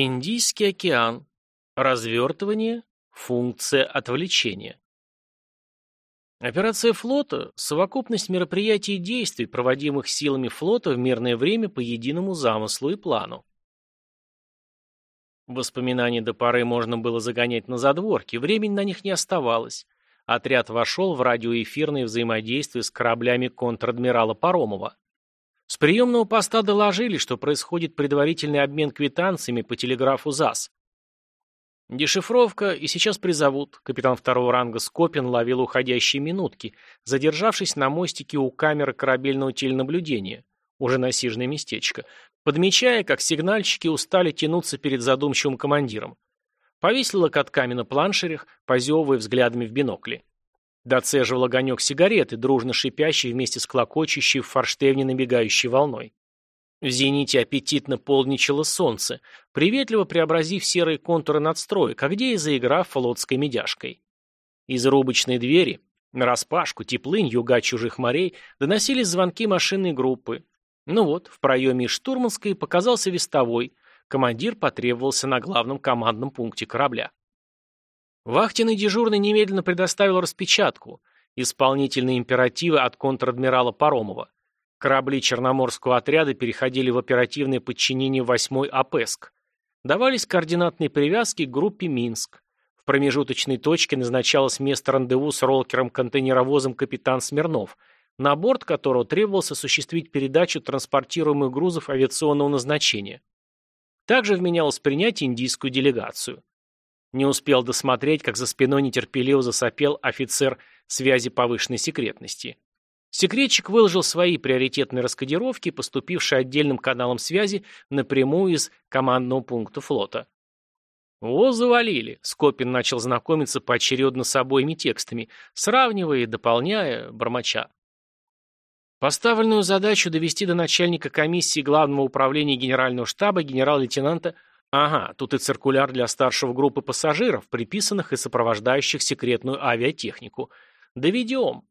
Индийский океан. Развертывание. Функция отвлечения. Операция флота – совокупность мероприятий и действий, проводимых силами флота в мирное время по единому замыслу и плану. Воспоминания до поры можно было загонять на задворки, времени на них не оставалось. Отряд вошел в радиоэфирное взаимодействие с кораблями контр-адмирала Паромова. С приемного поста доложили, что происходит предварительный обмен квитанциями по телеграфу ЗАС. Дешифровка, и сейчас призовут. Капитан второго ранга Скопин ловил уходящие минутки, задержавшись на мостике у камеры корабельного теленаблюдения, уже насиженное местечко, подмечая, как сигнальщики устали тянуться перед задумчивым командиром. Повесил локотками на планшерях, позевывая взглядами в бинокли. Доцеживал огонек сигареты, дружно шипящий вместе с клокочущей в форштевне набегающей волной. В зените аппетитно полничало солнце, приветливо преобразив серые контуры надстроек, а где и заиграв флотской медяшкой. Из рубочной двери, нараспашку, теплынь, юга чужих морей, доносились звонки машинной группы. Ну вот, в проеме штурманской показался вестовой, командир потребовался на главном командном пункте корабля. Вахтенный дежурный немедленно предоставил распечатку, исполнительные императивы от контр-адмирала Паромова. Корабли Черноморского отряда переходили в оперативное подчинение 8-й АПЭСК. Давались координатные привязки к группе Минск. В промежуточной точке назначалось место рандеву с роллером-контейнеровозом капитан Смирнов, на борт которого требовалось осуществить передачу транспортируемых грузов авиационного назначения. Также вменялось принять индийскую делегацию. Не успел досмотреть, как за спиной нетерпеливо засопел офицер связи повышенной секретности. Секретчик выложил свои приоритетные раскодировки, поступившие отдельным каналом связи напрямую из командного пункта флота. «О, завалили!» — Скопин начал знакомиться поочередно с обоими текстами, сравнивая и дополняя, бормоча. Поставленную задачу довести до начальника комиссии Главного управления Генерального штаба генерал-лейтенанта Ага, тут и циркуляр для старшего группы пассажиров, приписанных и сопровождающих секретную авиатехнику. Доведем.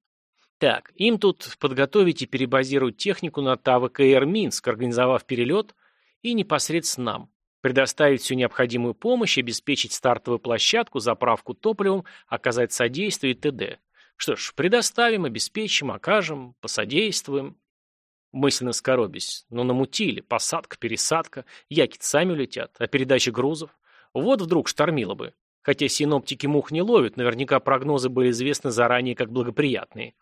Так, им тут подготовить и перебазировать технику на ТАВКР Минск, организовав перелет, и непосредственно нам. Предоставить всю необходимую помощь, обеспечить стартовую площадку, заправку топливом, оказать содействие и т.д. Что ж, предоставим, обеспечим, окажем, посодействуем. Мысленно скоробись. Ну, намутили. Посадка, пересадка. Яки сами улетят. А передача грузов? Вот вдруг штормило бы. Хотя синоптики мух не ловят, наверняка прогнозы были известны заранее как благоприятные.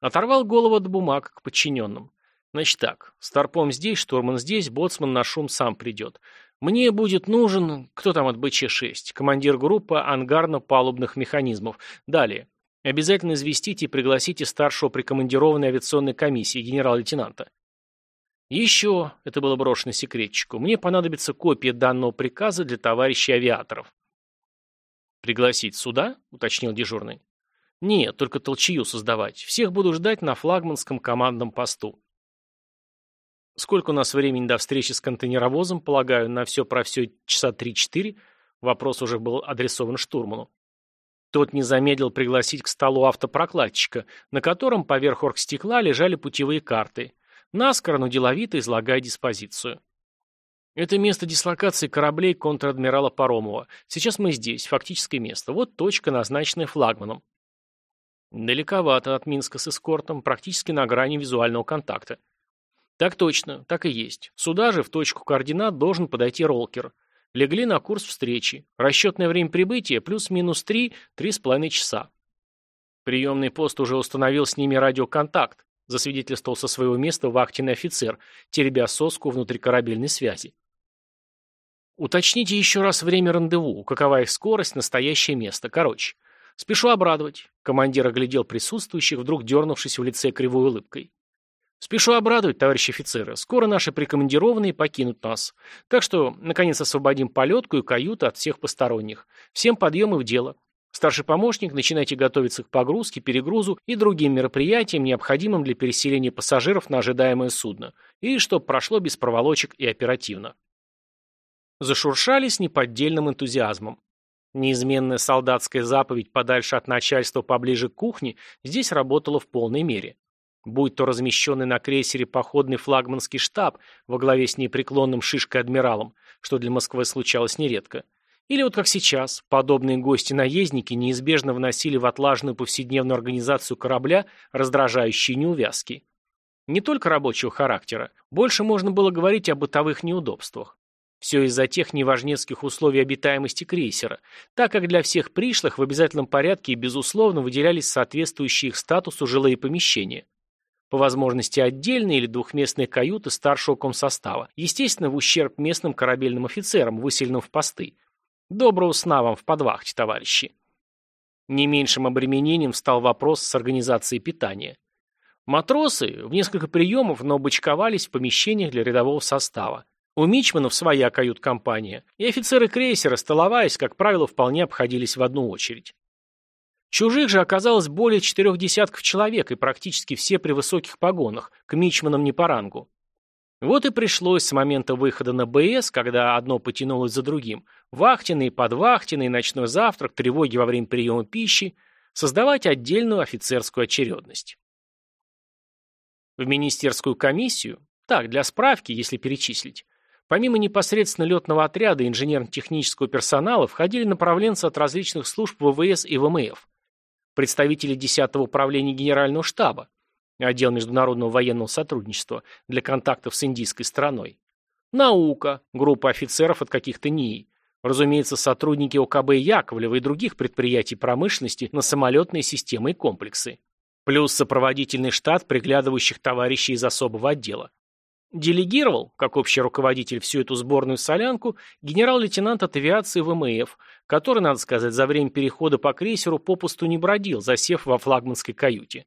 Оторвал голову от бумаг к подчиненным. Значит так, старпом здесь, штурман здесь, боцман на шум сам придет. Мне будет нужен, кто там от БЧ-6, командир группы ангарно-палубных механизмов. Далее. Обязательно известите и пригласите старшего прикомандированной авиационной комиссии, генерал-лейтенанта. Еще, это было брошено секретчику, мне понадобится копия данного приказа для товарищей авиаторов. «Пригласить сюда?» — уточнил дежурный. «Нет, только толчью создавать. Всех буду ждать на флагманском командном посту». «Сколько у нас времени до встречи с контейнеровозом? Полагаю, на все про все часа три-четыре?» Вопрос уже был адресован штурману. Тот не замедлил пригласить к столу автопрокладчика, на котором поверх оргстекла лежали путевые карты. Наскоро, но деловито излагая диспозицию. Это место дислокации кораблей контр-адмирала Паромова. Сейчас мы здесь, фактическое место. Вот точка, назначенная флагманом. Далековато от Минска с эскортом, практически на грани визуального контакта. Так точно, так и есть. Сюда же, в точку координат, должен подойти ролкер. Легли на курс встречи. Расчетное время прибытия плюс-минус три, три с половиной часа. Приемный пост уже установил с ними радиоконтакт, засвидетельствовал со своего места вахтенный офицер, теребя соску внутрикорабельной связи. Уточните еще раз время рандеву, какова их скорость, настоящее место. Короче, спешу обрадовать. Командир оглядел присутствующих, вдруг дернувшись в лице кривой улыбкой. Спешу обрадовать, товарищи офицеры. Скоро наши прикомандированные покинут нас. Так что, наконец, освободим полетку и каюту от всех посторонних. Всем подъем и в дело. Старший помощник, начинайте готовиться к погрузке, перегрузу и другим мероприятиям, необходимым для переселения пассажиров на ожидаемое судно. И чтобы прошло без проволочек и оперативно. Зашуршали с неподдельным энтузиазмом. Неизменная солдатская заповедь подальше от начальства поближе к кухне здесь работала в полной мере будь то размещенный на крейсере походный флагманский штаб во главе с непреклонным шишкой-адмиралом, что для Москвы случалось нередко. Или вот как сейчас, подобные гости-наездники неизбежно вносили в отлаженную повседневную организацию корабля раздражающие неувязки. Не только рабочего характера, больше можно было говорить о бытовых неудобствах. Все из-за тех неважнецких условий обитаемости крейсера, так как для всех пришлых в обязательном порядке и безусловно выделялись соответствующие их статусу жилые помещения. По возможности отдельные или двухместные каюты старшего комсостава, естественно, в ущерб местным корабельным офицерам, выселенным в посты. Доброго сна вам в подвахте, товарищи. Не меньшим обременением стал вопрос с организацией питания. Матросы в несколько приемов, но бочковались в помещениях для рядового состава. У Мичманов своя кают-компания, и офицеры крейсера, столоваясь, как правило, вполне обходились в одну очередь. Чужих же оказалось более четырех десятков человек, и практически все при высоких погонах, к Мичманам не по рангу. Вот и пришлось с момента выхода на БС, когда одно потянулось за другим, вахтенный, подвахтенный, ночной завтрак, тревоги во время приема пищи, создавать отдельную офицерскую очередность. В министерскую комиссию, так, для справки, если перечислить, Помимо непосредственно летного отряда инженерно-технического персонала входили направленцы от различных служб ВВС и ВМФ, представители 10-го управления Генерального штаба, отдел международного военного сотрудничества для контактов с индийской страной, наука, группа офицеров от каких-то НИИ, разумеется, сотрудники ОКБ Яковлева и других предприятий промышленности на самолетные системы и комплексы, плюс сопроводительный штат приглядывающих товарищей из особого отдела. Делегировал, как общий руководитель, всю эту сборную солянку генерал-лейтенант от авиации ВМФ, который, надо сказать, за время перехода по крейсеру попусту не бродил, засев во флагманской каюте.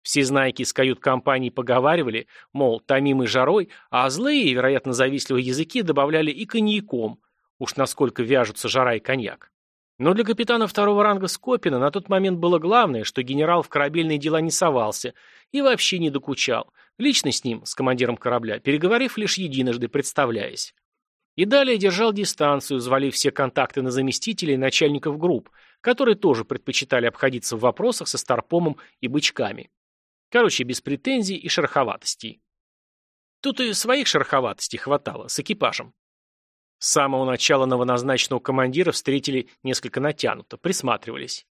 Все знайки из кают-компании поговаривали, мол, томимый жарой, а злые вероятно, завистливые языки добавляли и коньяком, уж насколько вяжутся жара и коньяк. Но для капитана второго ранга Скопина на тот момент было главное, что генерал в корабельные дела не совался и вообще не докучал, лично с ним, с командиром корабля, переговорив лишь единожды, представляясь. И далее держал дистанцию, взвалив все контакты на заместителей и начальников групп, которые тоже предпочитали обходиться в вопросах со Старпомом и бычками. Короче, без претензий и шероховатостей. Тут и своих шероховатостей хватало, с экипажем. С самого начала новоназначенного командира встретили несколько натянуто, присматривались.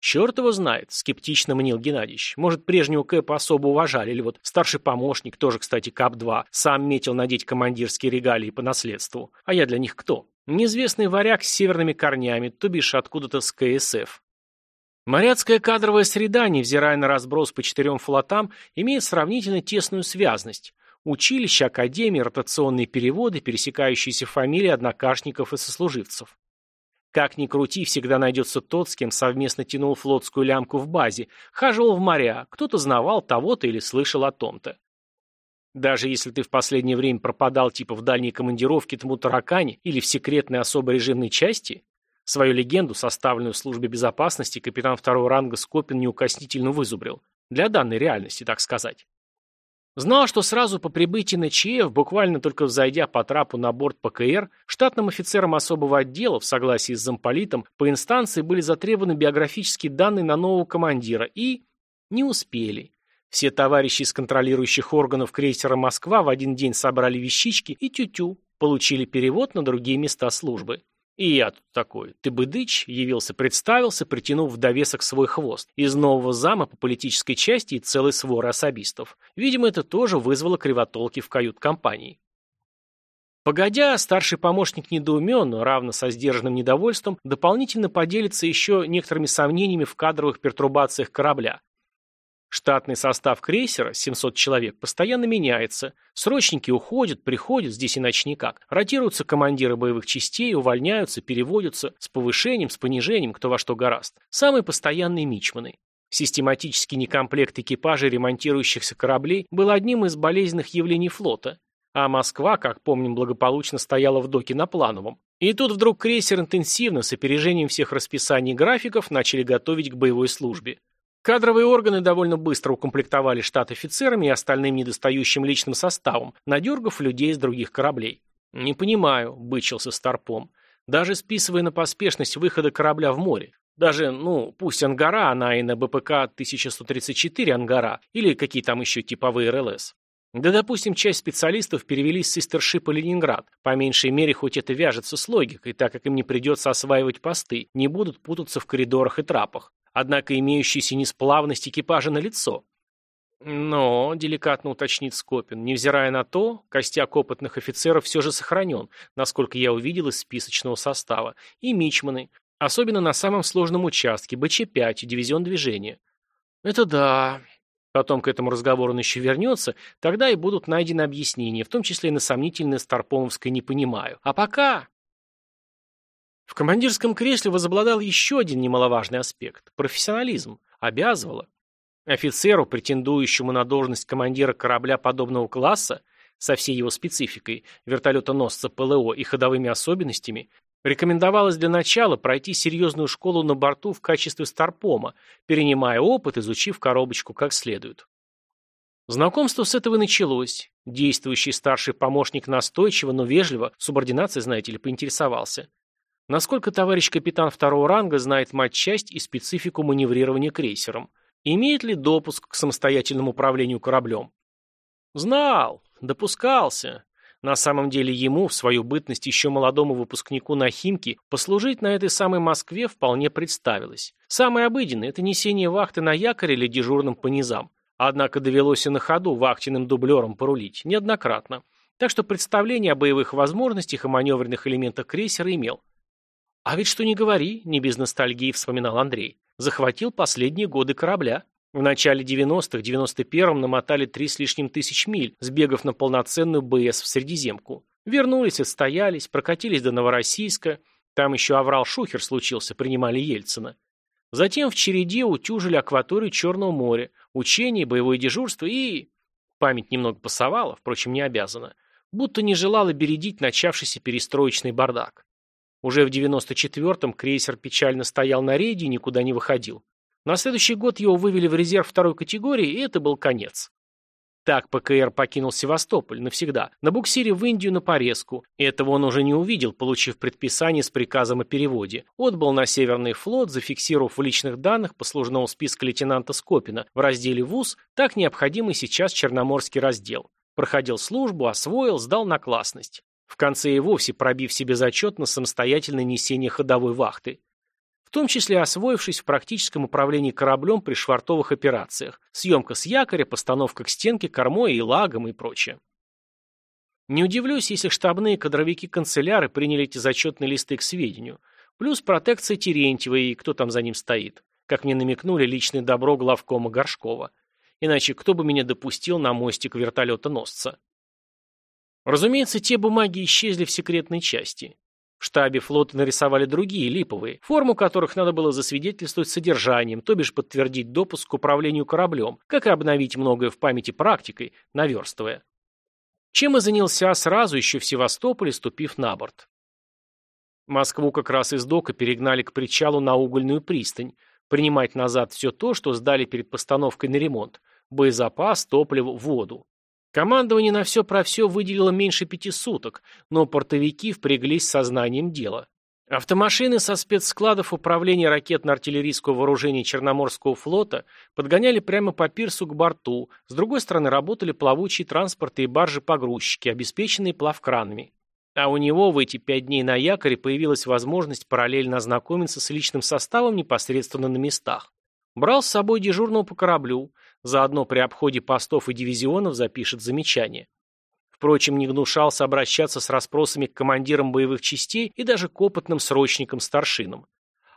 «Черт его знает», — скептично мнил Геннадьевич. «Может, прежнего Кэпа особо уважали, или вот старший помощник, тоже, кстати, КАП-2, сам метил надеть командирские регалии по наследству. А я для них кто? Неизвестный варяг с северными корнями, то бишь откуда-то с КСФ». Моряцкая кадровая среда, невзирая на разброс по четырем флотам, имеет сравнительно тесную связность. Училища, академии, ротационные переводы, пересекающиеся фамилии однокашников и сослуживцев. Как ни крути, всегда найдется тот, с кем совместно тянул флотскую лямку в базе, хаживал в моря, кто-то знавал того-то или слышал о том-то. Даже если ты в последнее время пропадал типа в дальней командировке тому таракане или в секретной особой режимной части, свою легенду, составленную в службе безопасности, капитан второго ранга Скопин неукоснительно вызубрил. Для данной реальности, так сказать. Знал, что сразу по прибытии на ЧФ, буквально только взойдя по трапу на борт ПКР, штатным офицерам особого отдела, в согласии с замполитом, по инстанции были затребованы биографические данные на нового командира и... не успели. Все товарищи из контролирующих органов крейсера «Москва» в один день собрали вещички и тю-тю, получили перевод на другие места службы. И я тут такой, ты быдыч, явился, представился, притянув в довесок свой хвост. Из нового зама по политической части и целой своры особистов. Видимо, это тоже вызвало кривотолки в кают-компании. Погодя, старший помощник недоуменно, равно со сдержанным недовольством, дополнительно поделится еще некоторыми сомнениями в кадровых пертурбациях корабля. Штатный состав крейсера, 700 человек, постоянно меняется. Срочники уходят, приходят, здесь иначе никак. Ротируются командиры боевых частей, увольняются, переводятся, с повышением, с понижением, кто во что гораст. Самые постоянные мичманы. Систематический некомплект экипажей ремонтирующихся кораблей был одним из болезненных явлений флота. А Москва, как помним, благополучно стояла в доке на Плановом. И тут вдруг крейсер интенсивно, с опережением всех расписаний графиков, начали готовить к боевой службе. Кадровые органы довольно быстро укомплектовали штат офицерами и остальным недостающим личным составом, надергав людей с других кораблей. «Не понимаю», — бычился Старпом. «Даже списывая на поспешность выхода корабля в море. Даже, ну, пусть Ангара, она и на БПК 1134 Ангара, или какие там еще типовые РЛС. Да, допустим, часть специалистов перевелись с Истершипа Ленинград. По меньшей мере, хоть это вяжется с логикой, так как им не придется осваивать посты, не будут путаться в коридорах и трапах. Однако имеющаяся несплавность экипажа на лицо. Но, деликатно уточнит Скопин, невзирая на то, костяк опытных офицеров все же сохранен, насколько я увидел из списочного состава, и мичманы, особенно на самом сложном участке, БЧ-5, дивизион движения. Это да. Потом к этому разговору он еще вернется, тогда и будут найдены объяснения, в том числе и на сомнительное Старпомовское «не понимаю». А пока... В командирском кресле возобладал еще один немаловажный аспект – профессионализм. Обязывало. Офицеру, претендующему на должность командира корабля подобного класса, со всей его спецификой, вертолетоносца ПЛО и ходовыми особенностями, рекомендовалось для начала пройти серьезную школу на борту в качестве старпома, перенимая опыт, изучив коробочку как следует. Знакомство с этого началось. Действующий старший помощник настойчиво, но вежливо, субординацией, знаете ли, поинтересовался. Насколько товарищ капитан второго ранга знает матчасть и специфику маневрирования крейсером – Имеет ли допуск к самостоятельному управлению кораблем? Знал, допускался. На самом деле ему, в свою бытность еще молодому выпускнику на Химки, послужить на этой самой Москве вполне представилось. Самое обыденное – это несение вахты на якоре или дежурным по низам. Однако довелось и на ходу вахтенным дублером порулить, неоднократно. Так что представление о боевых возможностях и маневренных элементах крейсера имел. А ведь что не говори, не без ностальгии вспоминал Андрей захватил последние годы корабля. В начале 90-х, 91-м намотали три с лишним тысяч миль, сбегав на полноценную БС в Средиземку. Вернулись, отстоялись, прокатились до Новороссийска. Там еще аврал Шухер случился, принимали Ельцина. Затем в череде утюжили акваторию Черного моря, учения, боевое дежурство и... Память немного пасовала, впрочем, не обязана. Будто не желала бередить начавшийся перестроечный бардак. Уже в 94-м крейсер печально стоял на рейде и никуда не выходил. На следующий год его вывели в резерв второй категории, и это был конец. Так ПКР покинул Севастополь навсегда, на буксире в Индию на порезку. Этого он уже не увидел, получив предписание с приказом о переводе. Отбыл на Северный флот, зафиксировав в личных данных послужного списка лейтенанта Скопина в разделе ВУЗ, так необходимый сейчас Черноморский раздел. Проходил службу, освоил, сдал на классность. В конце и вовсе пробив себе зачет на самостоятельное несение ходовой вахты. В том числе освоившись в практическом управлении кораблем при швартовых операциях, съемка с якоря, постановка к стенке, кормой и лагом и прочее. Не удивлюсь, если штабные кадровики-канцеляры приняли эти зачетные листы к сведению. Плюс протекция Терентьева и кто там за ним стоит. Как мне намекнули, личное добро главкома Горшкова. Иначе кто бы меня допустил на мостик вертолета-носца? Разумеется, те бумаги исчезли в секретной части. В штабе флота нарисовали другие, липовые, форму которых надо было засвидетельствовать содержанием, то бишь подтвердить допуск к управлению кораблем, как и обновить многое в памяти практикой, наверстывая. Чем и занялся сразу еще в Севастополе, ступив на борт. Москву как раз из дока перегнали к причалу на угольную пристань, принимать назад все то, что сдали перед постановкой на ремонт, боезапас, топливо, воду. Командование на все про все выделило меньше пяти суток, но портовики впряглись сознанием дела. Автомашины со спецскладов управления ракетно-артиллерийского вооружения Черноморского флота подгоняли прямо по пирсу к борту, с другой стороны работали плавучие транспорты и баржи-погрузчики, обеспеченные плавкранами. А у него в эти пять дней на якоре появилась возможность параллельно ознакомиться с личным составом непосредственно на местах. Брал с собой дежурного по кораблю, заодно при обходе постов и дивизионов запишет замечание. Впрочем, не гнушался обращаться с расспросами к командирам боевых частей и даже к опытным срочникам-старшинам.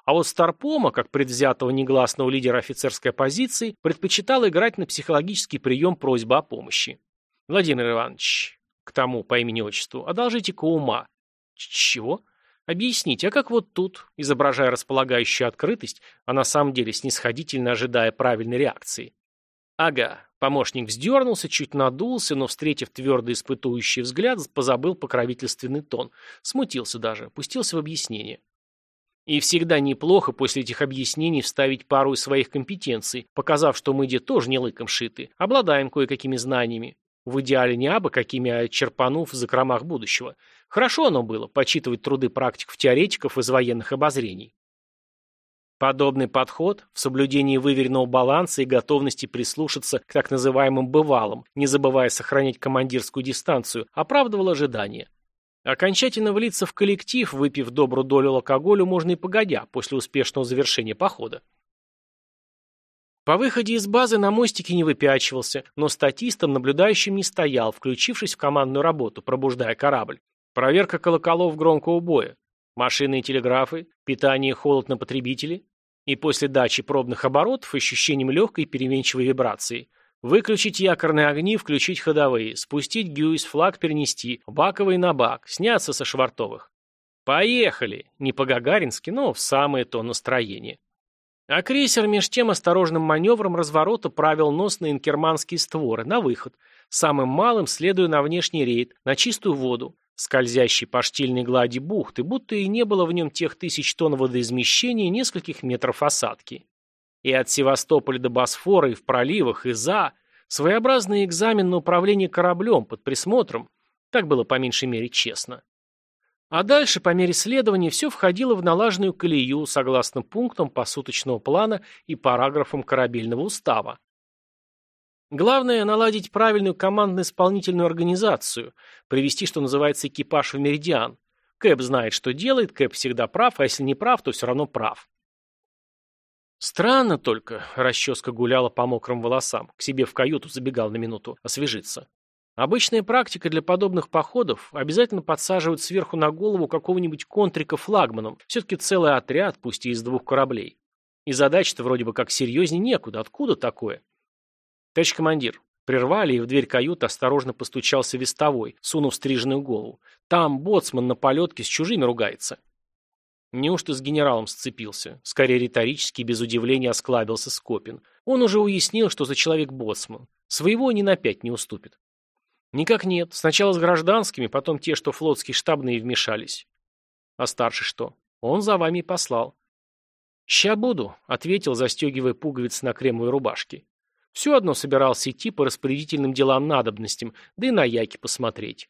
А вот Старпома, как предвзятого негласного лидера офицерской оппозиции, предпочитал играть на психологический прием просьбы о помощи. Владимир Иванович, к тому по имени-отчеству, одолжите-ка ума. Чего? Объясните, а как вот тут, изображая располагающую открытость, а на самом деле снисходительно ожидая правильной реакции? Ага, помощник вздернулся, чуть надулся, но, встретив твердый испытующий взгляд, позабыл покровительственный тон. Смутился даже, пустился в объяснение. И всегда неплохо после этих объяснений вставить пару из своих компетенций, показав, что мы где тоже не лыком шиты, обладаем кое-какими знаниями. В идеале не абы какими, а черпанув в закромах будущего. Хорошо оно было, почитывать труды практиков-теоретиков из военных обозрений. Подобный подход, в соблюдении выверенного баланса и готовности прислушаться к так называемым «бывалым», не забывая сохранять командирскую дистанцию, оправдывал ожидания. Окончательно влиться в коллектив, выпив добрую долю алкоголю, можно и погодя, после успешного завершения похода. По выходе из базы на мостике не выпячивался, но статистом, наблюдающим не стоял, включившись в командную работу, пробуждая корабль. Проверка колоколов громкого боя. Машины и телеграфы, питание и холод на потребители. И после дачи пробных оборотов ощущением легкой переменчивой вибрации. Выключить якорные огни, включить ходовые, спустить гюйс, флаг перенести, баковый на бак, сняться со швартовых. Поехали! Не по-гагарински, но в самое то настроение. А крейсер меж тем осторожным маневром разворота правил нос на инкерманские створы, на выход, самым малым следуя на внешний рейд, на чистую воду, скользящей по штильной глади бухты, будто и не было в нем тех тысяч тонн водоизмещения и нескольких метров осадки. И от Севастополя до Босфора, и в проливах, и за. Своеобразный экзамен на управление кораблем под присмотром. Так было по меньшей мере честно. А дальше, по мере следования, все входило в налаженную колею, согласно пунктам посуточного плана и параграфам корабельного устава. Главное – наладить правильную командно-исполнительную организацию, привести, что называется, экипаж в меридиан. Кэп знает, что делает, Кэп всегда прав, а если не прав, то все равно прав. Странно только, расческа гуляла по мокрым волосам, к себе в каюту забегал на минуту, освежиться. Обычная практика для подобных походов – обязательно подсаживать сверху на голову какого-нибудь контрика флагманом, все-таки целый отряд, пусть и из двух кораблей. И задача-то вроде бы как серьезнее некуда, откуда такое? «Товарищ командир». Прервали, и в дверь каюты осторожно постучался вестовой, сунув стриженную голову. «Там боцман на полетке с чужими ругается». Неужто с генералом сцепился? Скорее риторически, без удивления осклабился Скопин. Он уже уяснил, что за человек боцман. Своего ни на пять не уступит. Никак нет. Сначала с гражданскими, потом те, что флотские штабные вмешались. А старший что? Он за вами послал. «Ща буду», — ответил, застегивая пуговицы на кремовой рубашке. Все одно собирался идти по распорядительным делам надобностям, да и на яки посмотреть.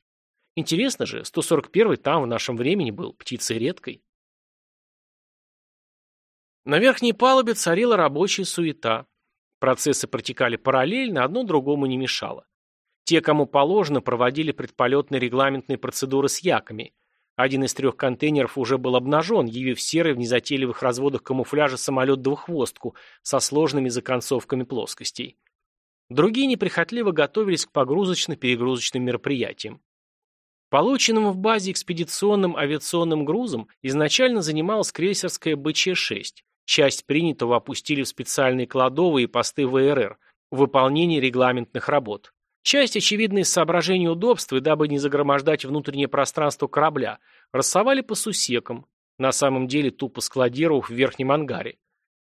Интересно же, 141-й там в нашем времени был, птицей редкой. На верхней палубе царила рабочая суета. Процессы протекали параллельно, одно другому не мешало. Те, кому положено, проводили предполетные регламентные процедуры с яками. Один из трех контейнеров уже был обнажен, явив серый в незатейливых разводах камуфляжа самолет-двуххвостку со сложными законцовками плоскостей. Другие неприхотливо готовились к погрузочно-перегрузочным мероприятиям. Полученным в базе экспедиционным авиационным грузом изначально занималась крейсерская БЧ-6. Часть принятого опустили в специальные кладовые и посты ВРР в выполнении регламентных работ. Часть, очевидно, из соображений удобства дабы не загромождать внутреннее пространство корабля, рассовали по сусекам, на самом деле тупо складировав в верхнем ангаре.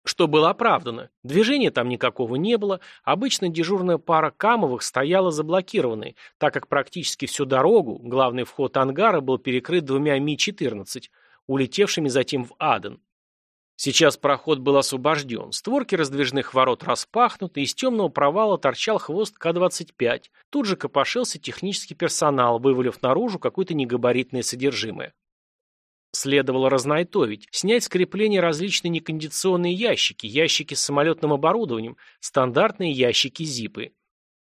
Что было оправдано. Движения там никакого не было, обычно дежурная пара Камовых стояла заблокированной, так как практически всю дорогу, главный вход ангара был перекрыт двумя Ми-14, улетевшими затем в Аден. Сейчас проход был освобожден, створки раздвижных ворот распахнуты, из темного провала торчал хвост К-25. Тут же копошился технический персонал, вывалив наружу какое-то негабаритное содержимое. Следовало разнайтовить, снять с крепления различные некондиционные ящики, ящики с самолетным оборудованием, стандартные ящики ЗИПы.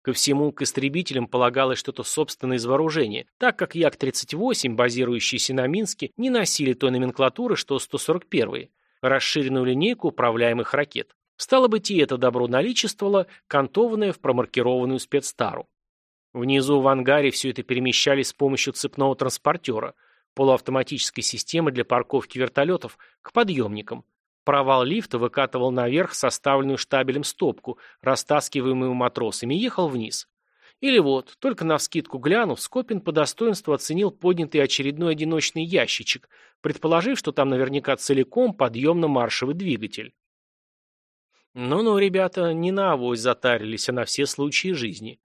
Ко всему, к истребителям полагалось что-то собственное из вооружения, так как Як-38, базирующиеся на Минске, не носили той номенклатуры, что 141-е расширенную линейку управляемых ракет. Стало быть, и это добро наличествовало, кантованное в промаркированную спецтару. Внизу в ангаре все это перемещались с помощью цепного транспортера, полуавтоматической системы для парковки вертолетов, к подъемникам. Провал лифта выкатывал наверх составленную штабелем стопку, растаскиваемую матросами, ехал вниз. Или вот, только навскидку глянув, Скопин по достоинству оценил поднятый очередной одиночный ящичек, предположив, что там наверняка целиком подъемно-маршевый двигатель. Ну-ну, ребята, не на авось затарились, а на все случаи жизни.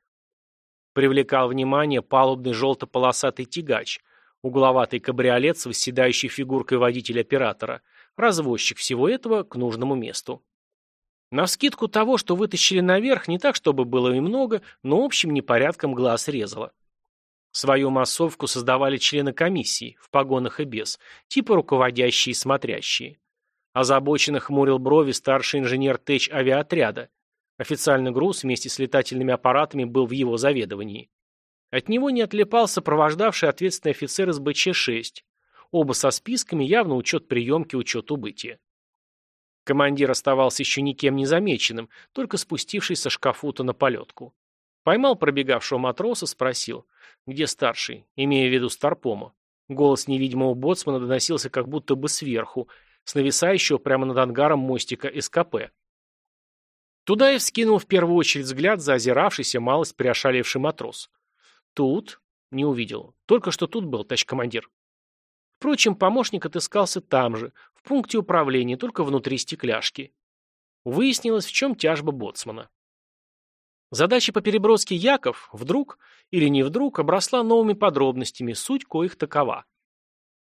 Привлекал внимание палубный желто-полосатый тягач, угловатый кабриолет с восседающей фигуркой водителя-оператора, развозчик всего этого к нужному месту. Навскидку того, что вытащили наверх, не так, чтобы было и много, но общим непорядком глаз резало. Свою массовку создавали члены комиссии, в погонах и без, типа руководящие и смотрящие. Озабоченно хмурил брови старший инженер ТЭЧ авиаотряда. Официальный груз вместе с летательными аппаратами был в его заведовании. От него не отлипал сопровождавший ответственный офицер из БЧ-6. Оба со списками, явно учет приемки, учет убытия. Командир оставался еще никем не замеченным, только спустившись со шкафута на полетку. Поймал пробегавшего матроса, спросил, где старший, имея в виду Старпома. Голос невидимого боцмана доносился как будто бы сверху, с нависающего прямо над ангаром мостика СКП. Туда и вскинул в первую очередь взгляд за озиравшийся малость приошалевший матрос. Тут не увидел. Только что тут был, товарищ командир. Впрочем, помощник отыскался там же, в пункте управления, только внутри стекляшки. Выяснилось, в чем тяжба боцмана. Задача по переброске Яков вдруг или не вдруг обросла новыми подробностями, суть коих такова.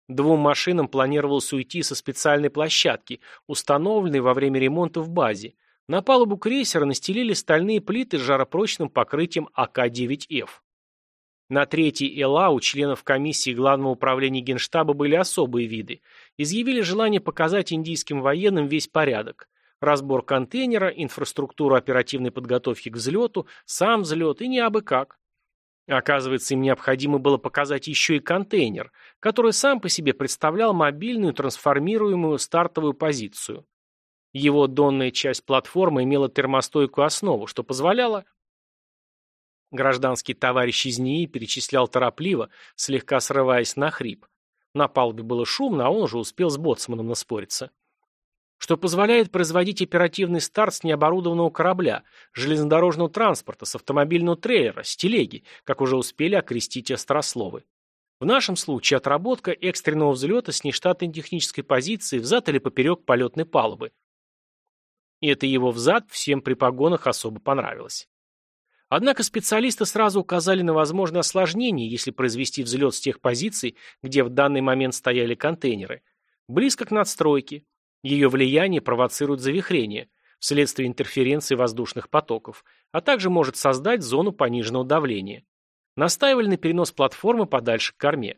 Двум машинам планировалось уйти со специальной площадки, установленной во время ремонта в базе. На палубу крейсера настелили стальные плиты с жаропрочным покрытием АК-9Ф. На третий ЭЛА у членов комиссии Главного управления Генштаба были особые виды. Изъявили желание показать индийским военным весь порядок разбор контейнера, инфраструктуру оперативной подготовки к взлету, сам взлет и не абы как. Оказывается, им необходимо было показать еще и контейнер, который сам по себе представлял мобильную трансформируемую стартовую позицию. Его донная часть платформы имела термостойкую основу, что позволяло... Гражданский товарищ из НИИ перечислял торопливо, слегка срываясь на хрип. На палубе было шумно, а он уже успел с боцманом наспориться что позволяет производить оперативный старт с необорудованного корабля, железнодорожного транспорта, с автомобильного трейлера, с телеги, как уже успели окрестить острословы. В нашем случае отработка экстренного взлета с нештатной технической позиции взад или поперек полетной палубы. И это его взад всем при погонах особо понравилось. Однако специалисты сразу указали на возможные осложнения, если произвести взлет с тех позиций, где в данный момент стояли контейнеры, близко к надстройке, ее влияние провоцирует завихрение вследствие интерференции воздушных потоков, а также может создать зону пониженного давления. Настаивали на перенос платформы подальше к корме.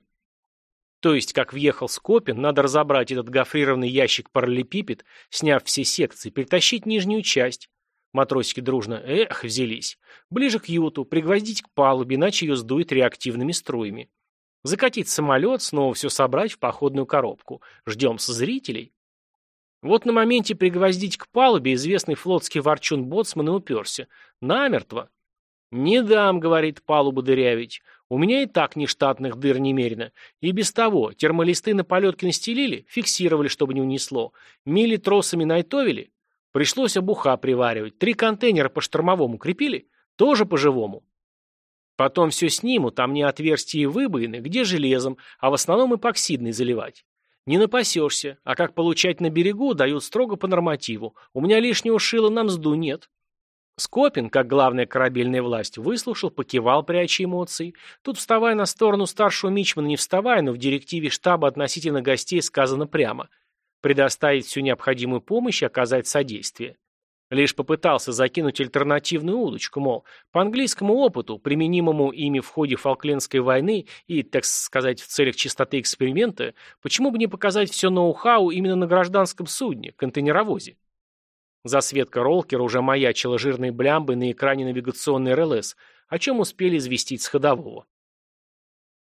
То есть, как въехал Скопин, надо разобрать этот гофрированный ящик-параллелепипед, сняв все секции, перетащить нижнюю часть. Матросики дружно «эх, взялись». Ближе к юту, пригвоздить к палубе, иначе ее сдует реактивными струями. Закатить самолет, снова все собрать в походную коробку. Ждем со зрителей. Вот на моменте пригвоздить к палубе известный флотский ворчун боцман и уперся. Намертво. «Не дам», — говорит, — палубу дырявить. «У меня и так нештатных дыр немерено. И без того, термолисты на полетке настелили, фиксировали, чтобы не унесло. Мили тросами найтовили. Пришлось обуха приваривать. Три контейнера по штормовому крепили, тоже по-живому. Потом все сниму, там не отверстия и выбоины, где железом, а в основном эпоксидный заливать. Не напасешься, а как получать на берегу, дают строго по нормативу. У меня лишнего шила на мзду нет. Скопин, как главная корабельная власть, выслушал, покивал, пряча эмоции. Тут, вставая на сторону старшего мичмана, не вставая, но в директиве штаба относительно гостей сказано прямо. Предоставить всю необходимую помощь оказать содействие. Лишь попытался закинуть альтернативную удочку, мол, по английскому опыту, применимому ими в ходе Фолклендской войны и, так сказать, в целях чистоты эксперимента, почему бы не показать все ноу-хау именно на гражданском судне, контейнеровозе? Засветка роллкера уже маячила жирной блямбой на экране навигационной РЛС, о чем успели известить с ходового.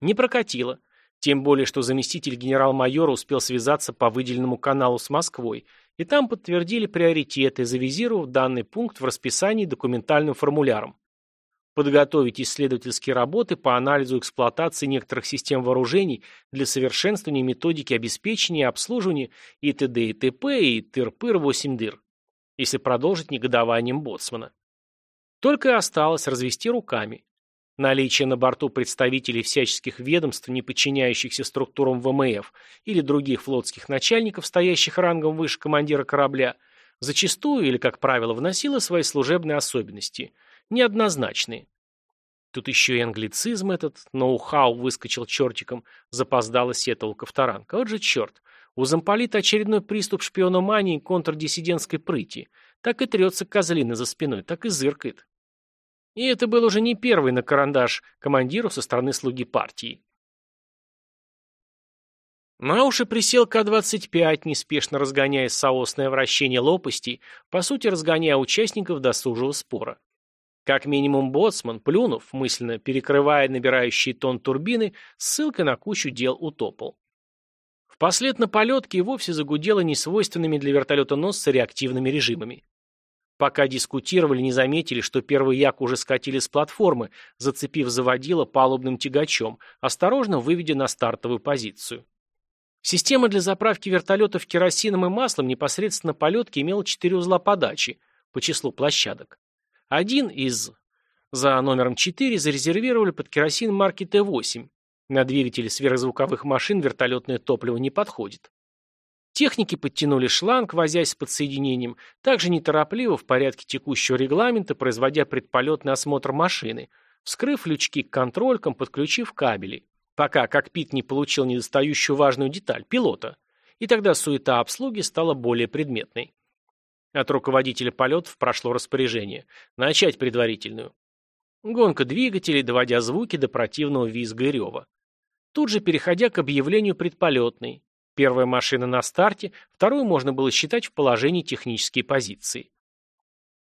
Не прокатило. Тем более, что заместитель генерал-майора успел связаться по выделенному каналу с Москвой, и там подтвердили приоритеты, завизировав данный пункт в расписании документальным формуляром. Подготовить исследовательские работы по анализу эксплуатации некоторых систем вооружений для совершенствования методики обеспечения и обслуживания и т.д. и т.п. и тыр-пыр 8 дыр, если продолжить негодованием боцмана. Только и осталось развести руками. Наличие на борту представителей всяческих ведомств, не подчиняющихся структурам ВМФ или других флотских начальников, стоящих рангом выше командира корабля, зачастую или, как правило, вносило свои служебные особенности, неоднозначные. Тут еще и англицизм этот, ноу-хау выскочил чертиком, запоздало сетовал Ковторанг. Вот же черт, у замполита очередной приступ шпиономании и контрдиссидентской прыти. Так и трется козлина за спиной, так и зыркает. И это был уже не первый на карандаш командиру со стороны слуги партии. На уши присел К-25, неспешно разгоняя соосное вращение лопастей, по сути разгоняя участников досужего спора. Как минимум боцман, плюнув, мысленно перекрывая набирающий тон турбины, ссылкой на кучу дел утопал. Впослед на полетке и вовсе загудело несвойственными для вертолета носца реактивными режимами. Пока дискутировали, не заметили, что первый як уже скатили с платформы, зацепив заводила палубным тягачом, осторожно выведя на стартовую позицию. Система для заправки вертолетов керосином и маслом непосредственно полетки имела четыре узла подачи по числу площадок. Один из за номером 4 зарезервировали под керосин марки Т-8. На двигатели сверхзвуковых машин вертолетное топливо не подходит. Техники подтянули шланг, возясь с подсоединением, также неторопливо в порядке текущего регламента, производя предполетный осмотр машины, вскрыв лючки к контролькам, подключив кабели. Пока кокпит не получил недостающую важную деталь – пилота. И тогда суета обслуги стала более предметной. От руководителя полетов прошло распоряжение. Начать предварительную. Гонка двигателей, доводя звуки до противного визга и рева. Тут же переходя к объявлению предполетной. Первая машина на старте, вторую можно было считать в положении технической позиции.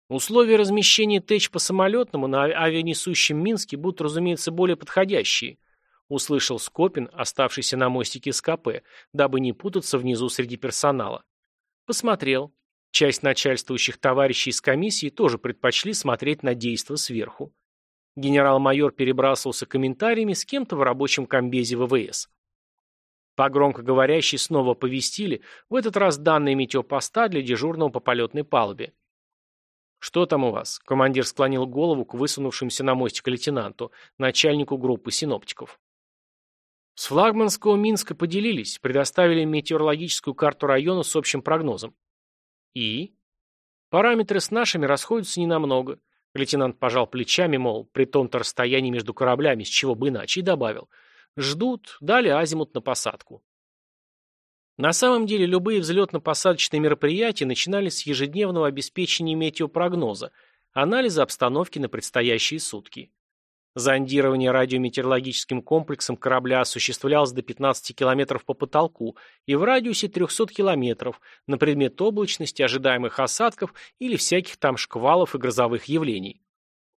Условия размещения ТЭЧ по самолетному на авианесущем Минске будут, разумеется, более подходящие – услышал Скопин, оставшийся на мостике СКП, дабы не путаться внизу среди персонала. Посмотрел. Часть начальствующих товарищей из комиссии тоже предпочли смотреть на действо сверху. Генерал-майор перебрасывался комментариями с кем-то в рабочем комбезе ВВС. По громкоговорящей снова повестили, в этот раз данные метеопоста для дежурного по полетной палубе. «Что там у вас?» – командир склонил голову к высунувшемуся на мостик лейтенанту, начальнику группы синоптиков. С флагманского Минска поделились, предоставили метеорологическую карту района с общим прогнозом. И? Параметры с нашими расходятся ненамного. Лейтенант пожал плечами, мол, при том-то расстоянии между кораблями, с чего бы иначе, и добавил. Ждут, дали азимут на посадку. На самом деле любые взлетно-посадочные мероприятия начинались с ежедневного обеспечения метеопрогноза, анализа обстановки на предстоящие сутки. Зондирование радиометеорологическим комплексом корабля осуществлялось до 15 километров по потолку и в радиусе 300 километров на предмет облачности, ожидаемых осадков или всяких там шквалов и грозовых явлений.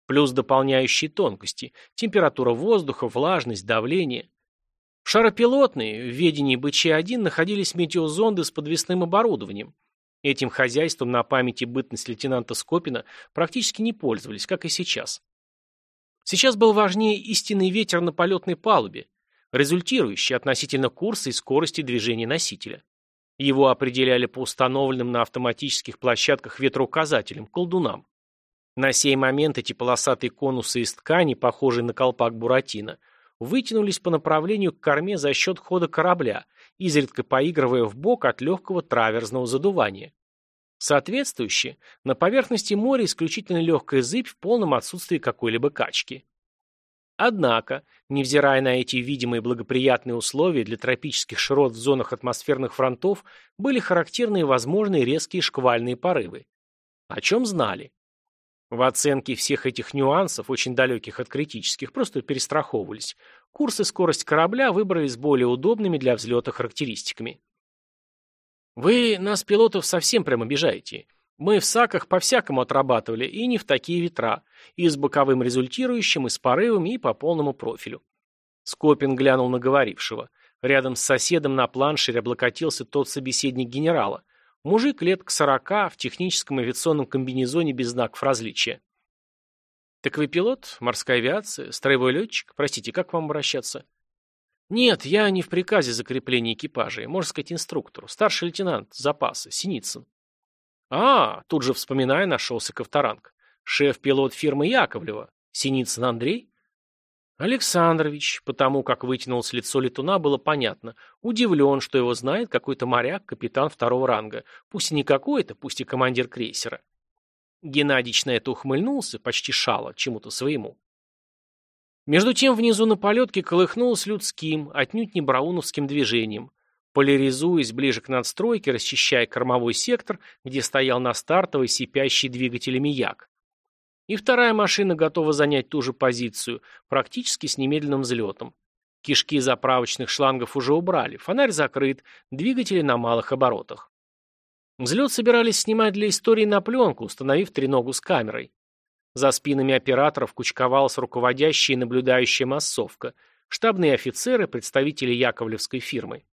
Плюс дополняющие тонкости – температура воздуха, влажность, давление. В шаропилотной, в ведении БЧ-1 находились метеозонды с подвесным оборудованием. Этим хозяйством на памяти бытность лейтенанта Скопина практически не пользовались, как и сейчас. Сейчас был важнее истинный ветер на полетной палубе, результирующий относительно курса и скорости движения носителя. Его определяли по установленным на автоматических площадках ветроуказателям, колдунам. На сей момент эти полосатые конусы из ткани, похожие на колпак Буратино, вытянулись по направлению к корме за счет хода корабля, изредка поигрывая в бок от легкого траверзного задувания. Соответствующе, на поверхности моря исключительно легкая зыбь в полном отсутствии какой-либо качки. Однако, невзирая на эти видимые благоприятные условия для тропических широт в зонах атмосферных фронтов, были характерны возможные резкие шквальные порывы. О чем знали? В оценке всех этих нюансов, очень далеких от критических, просто перестраховывались. Курс и скорость корабля выбрались более удобными для взлета характеристиками. Вы нас, пилотов, совсем прям обижаете. Мы в САКах по-всякому отрабатывали, и не в такие ветра, и с боковым результирующим, и с порывами, и по полному профилю. Скопин глянул на говорившего. Рядом с соседом на планшере облокотился тот собеседник генерала. Мужик лет к сорока, в техническом авиационном комбинезоне без знаков различия. «Так вы пилот? Морская авиация? Строевой летчик? Простите, как вам обращаться?» «Нет, я не в приказе закрепления экипажей, можно сказать, инструктору. Старший лейтенант запаса, Синицын». «А, тут же вспоминая, нашелся Ковторанг. Шеф-пилот фирмы Яковлева. Синицын Андрей?» Александрович, потому как вытянулось лицо летуна, было понятно. Удивлен, что его знает какой-то моряк, капитан второго ранга. Пусть и не какой-то, пусть и командир крейсера. Геннадьевич на это ухмыльнулся, почти шало, чему-то своему. Между тем внизу на полетке колыхнулось людским, отнюдь не брауновским движением. Поляризуясь ближе к надстройке, расчищая кормовой сектор, где стоял на стартовой сипящий двигателями як. И вторая машина готова занять ту же позицию, практически с немедленным взлетом. Кишки заправочных шлангов уже убрали, фонарь закрыт, двигатели на малых оборотах. Взлет собирались снимать для истории на пленку, установив треногу с камерой. За спинами операторов кучковалась руководящая и наблюдающая массовка, штабные офицеры, представители яковлевской фирмы.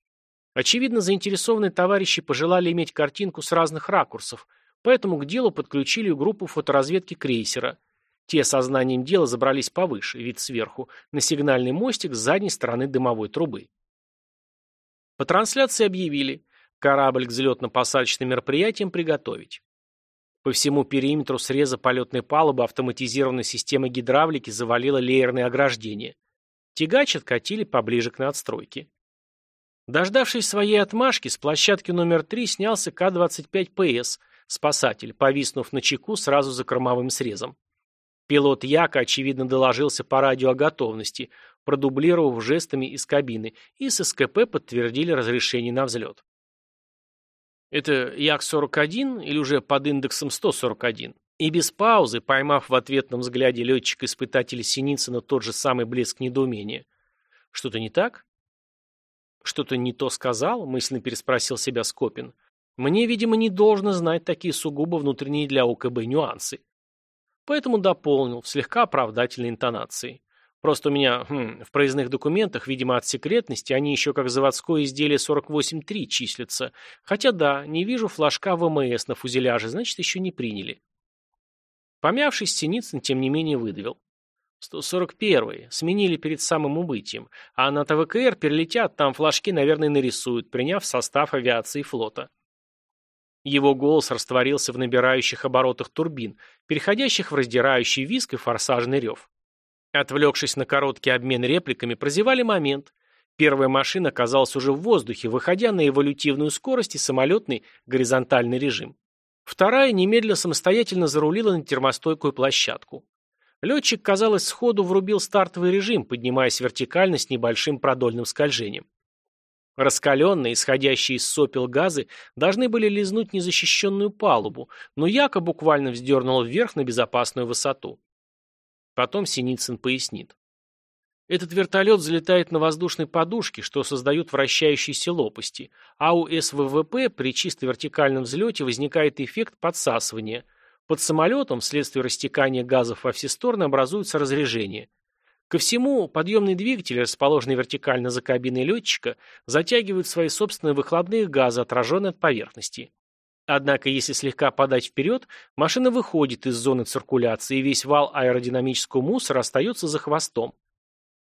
Очевидно, заинтересованные товарищи пожелали иметь картинку с разных ракурсов, поэтому к делу подключили группу фоторазведки крейсера. Те сознанием дела забрались повыше, вид сверху, на сигнальный мостик с задней стороны дымовой трубы. По трансляции объявили, корабль к взлетно-посадочным мероприятиям приготовить. По всему периметру среза полетной палубы автоматизированной системой гидравлики завалило леерное ограждение. Тягач откатили поближе к надстройке. Дождавшись своей отмашки, с площадки номер 3 снялся К-25ПС, спасатель, повиснув на чеку сразу за кормовым срезом. Пилот Яка, очевидно, доложился по радио о готовности, продублировав жестами из кабины, и с СКП подтвердили разрешение на взлет. Это Як-41 или уже под индексом 141? И без паузы, поймав в ответном взгляде летчика-испытателя Синицына тот же самый блеск недоумения. Что-то не так? «Что-то не то сказал?» – мысленно переспросил себя Скопин. «Мне, видимо, не должно знать такие сугубо внутренние для ОКБ нюансы». Поэтому дополнил в слегка оправдательной интонации. Просто у меня хм, в проездных документах, видимо, от секретности, они еще как заводское изделие 48.3 числятся. Хотя да, не вижу флажка ВМС на фузеляже, значит, еще не приняли. Помявшись, Синицын, тем не менее, выдавил. 141-й. Сменили перед самым убытием. А на ТВКР перелетят, там флажки, наверное, нарисуют, приняв состав авиации флота. Его голос растворился в набирающих оборотах турбин, переходящих в раздирающий виск и форсажный рев. Отвлекшись на короткий обмен репликами, прозевали момент. Первая машина оказалась уже в воздухе, выходя на эволютивную скорость и самолетный горизонтальный режим. Вторая немедленно самостоятельно зарулила на термостойкую площадку. Летчик, казалось, сходу врубил стартовый режим, поднимаясь вертикально с небольшим продольным скольжением. Раскаленные, исходящие из сопел газы, должны были лизнуть незащищенную палубу, но Яко буквально вздернул вверх на безопасную высоту. Потом Синицын пояснит. Этот вертолет взлетает на воздушной подушке, что создают вращающиеся лопасти, а у СВВП при чисто вертикальном взлете возникает эффект подсасывания, под самолетом, вследствие растекания газов во все стороны, образуется разрежение. Ко всему, подъемные двигатели, расположенные вертикально за кабиной летчика, затягивают свои собственные выхлопные газы, отраженные от поверхности. Однако, если слегка подать вперед, машина выходит из зоны циркуляции, и весь вал аэродинамического мусора остается за хвостом.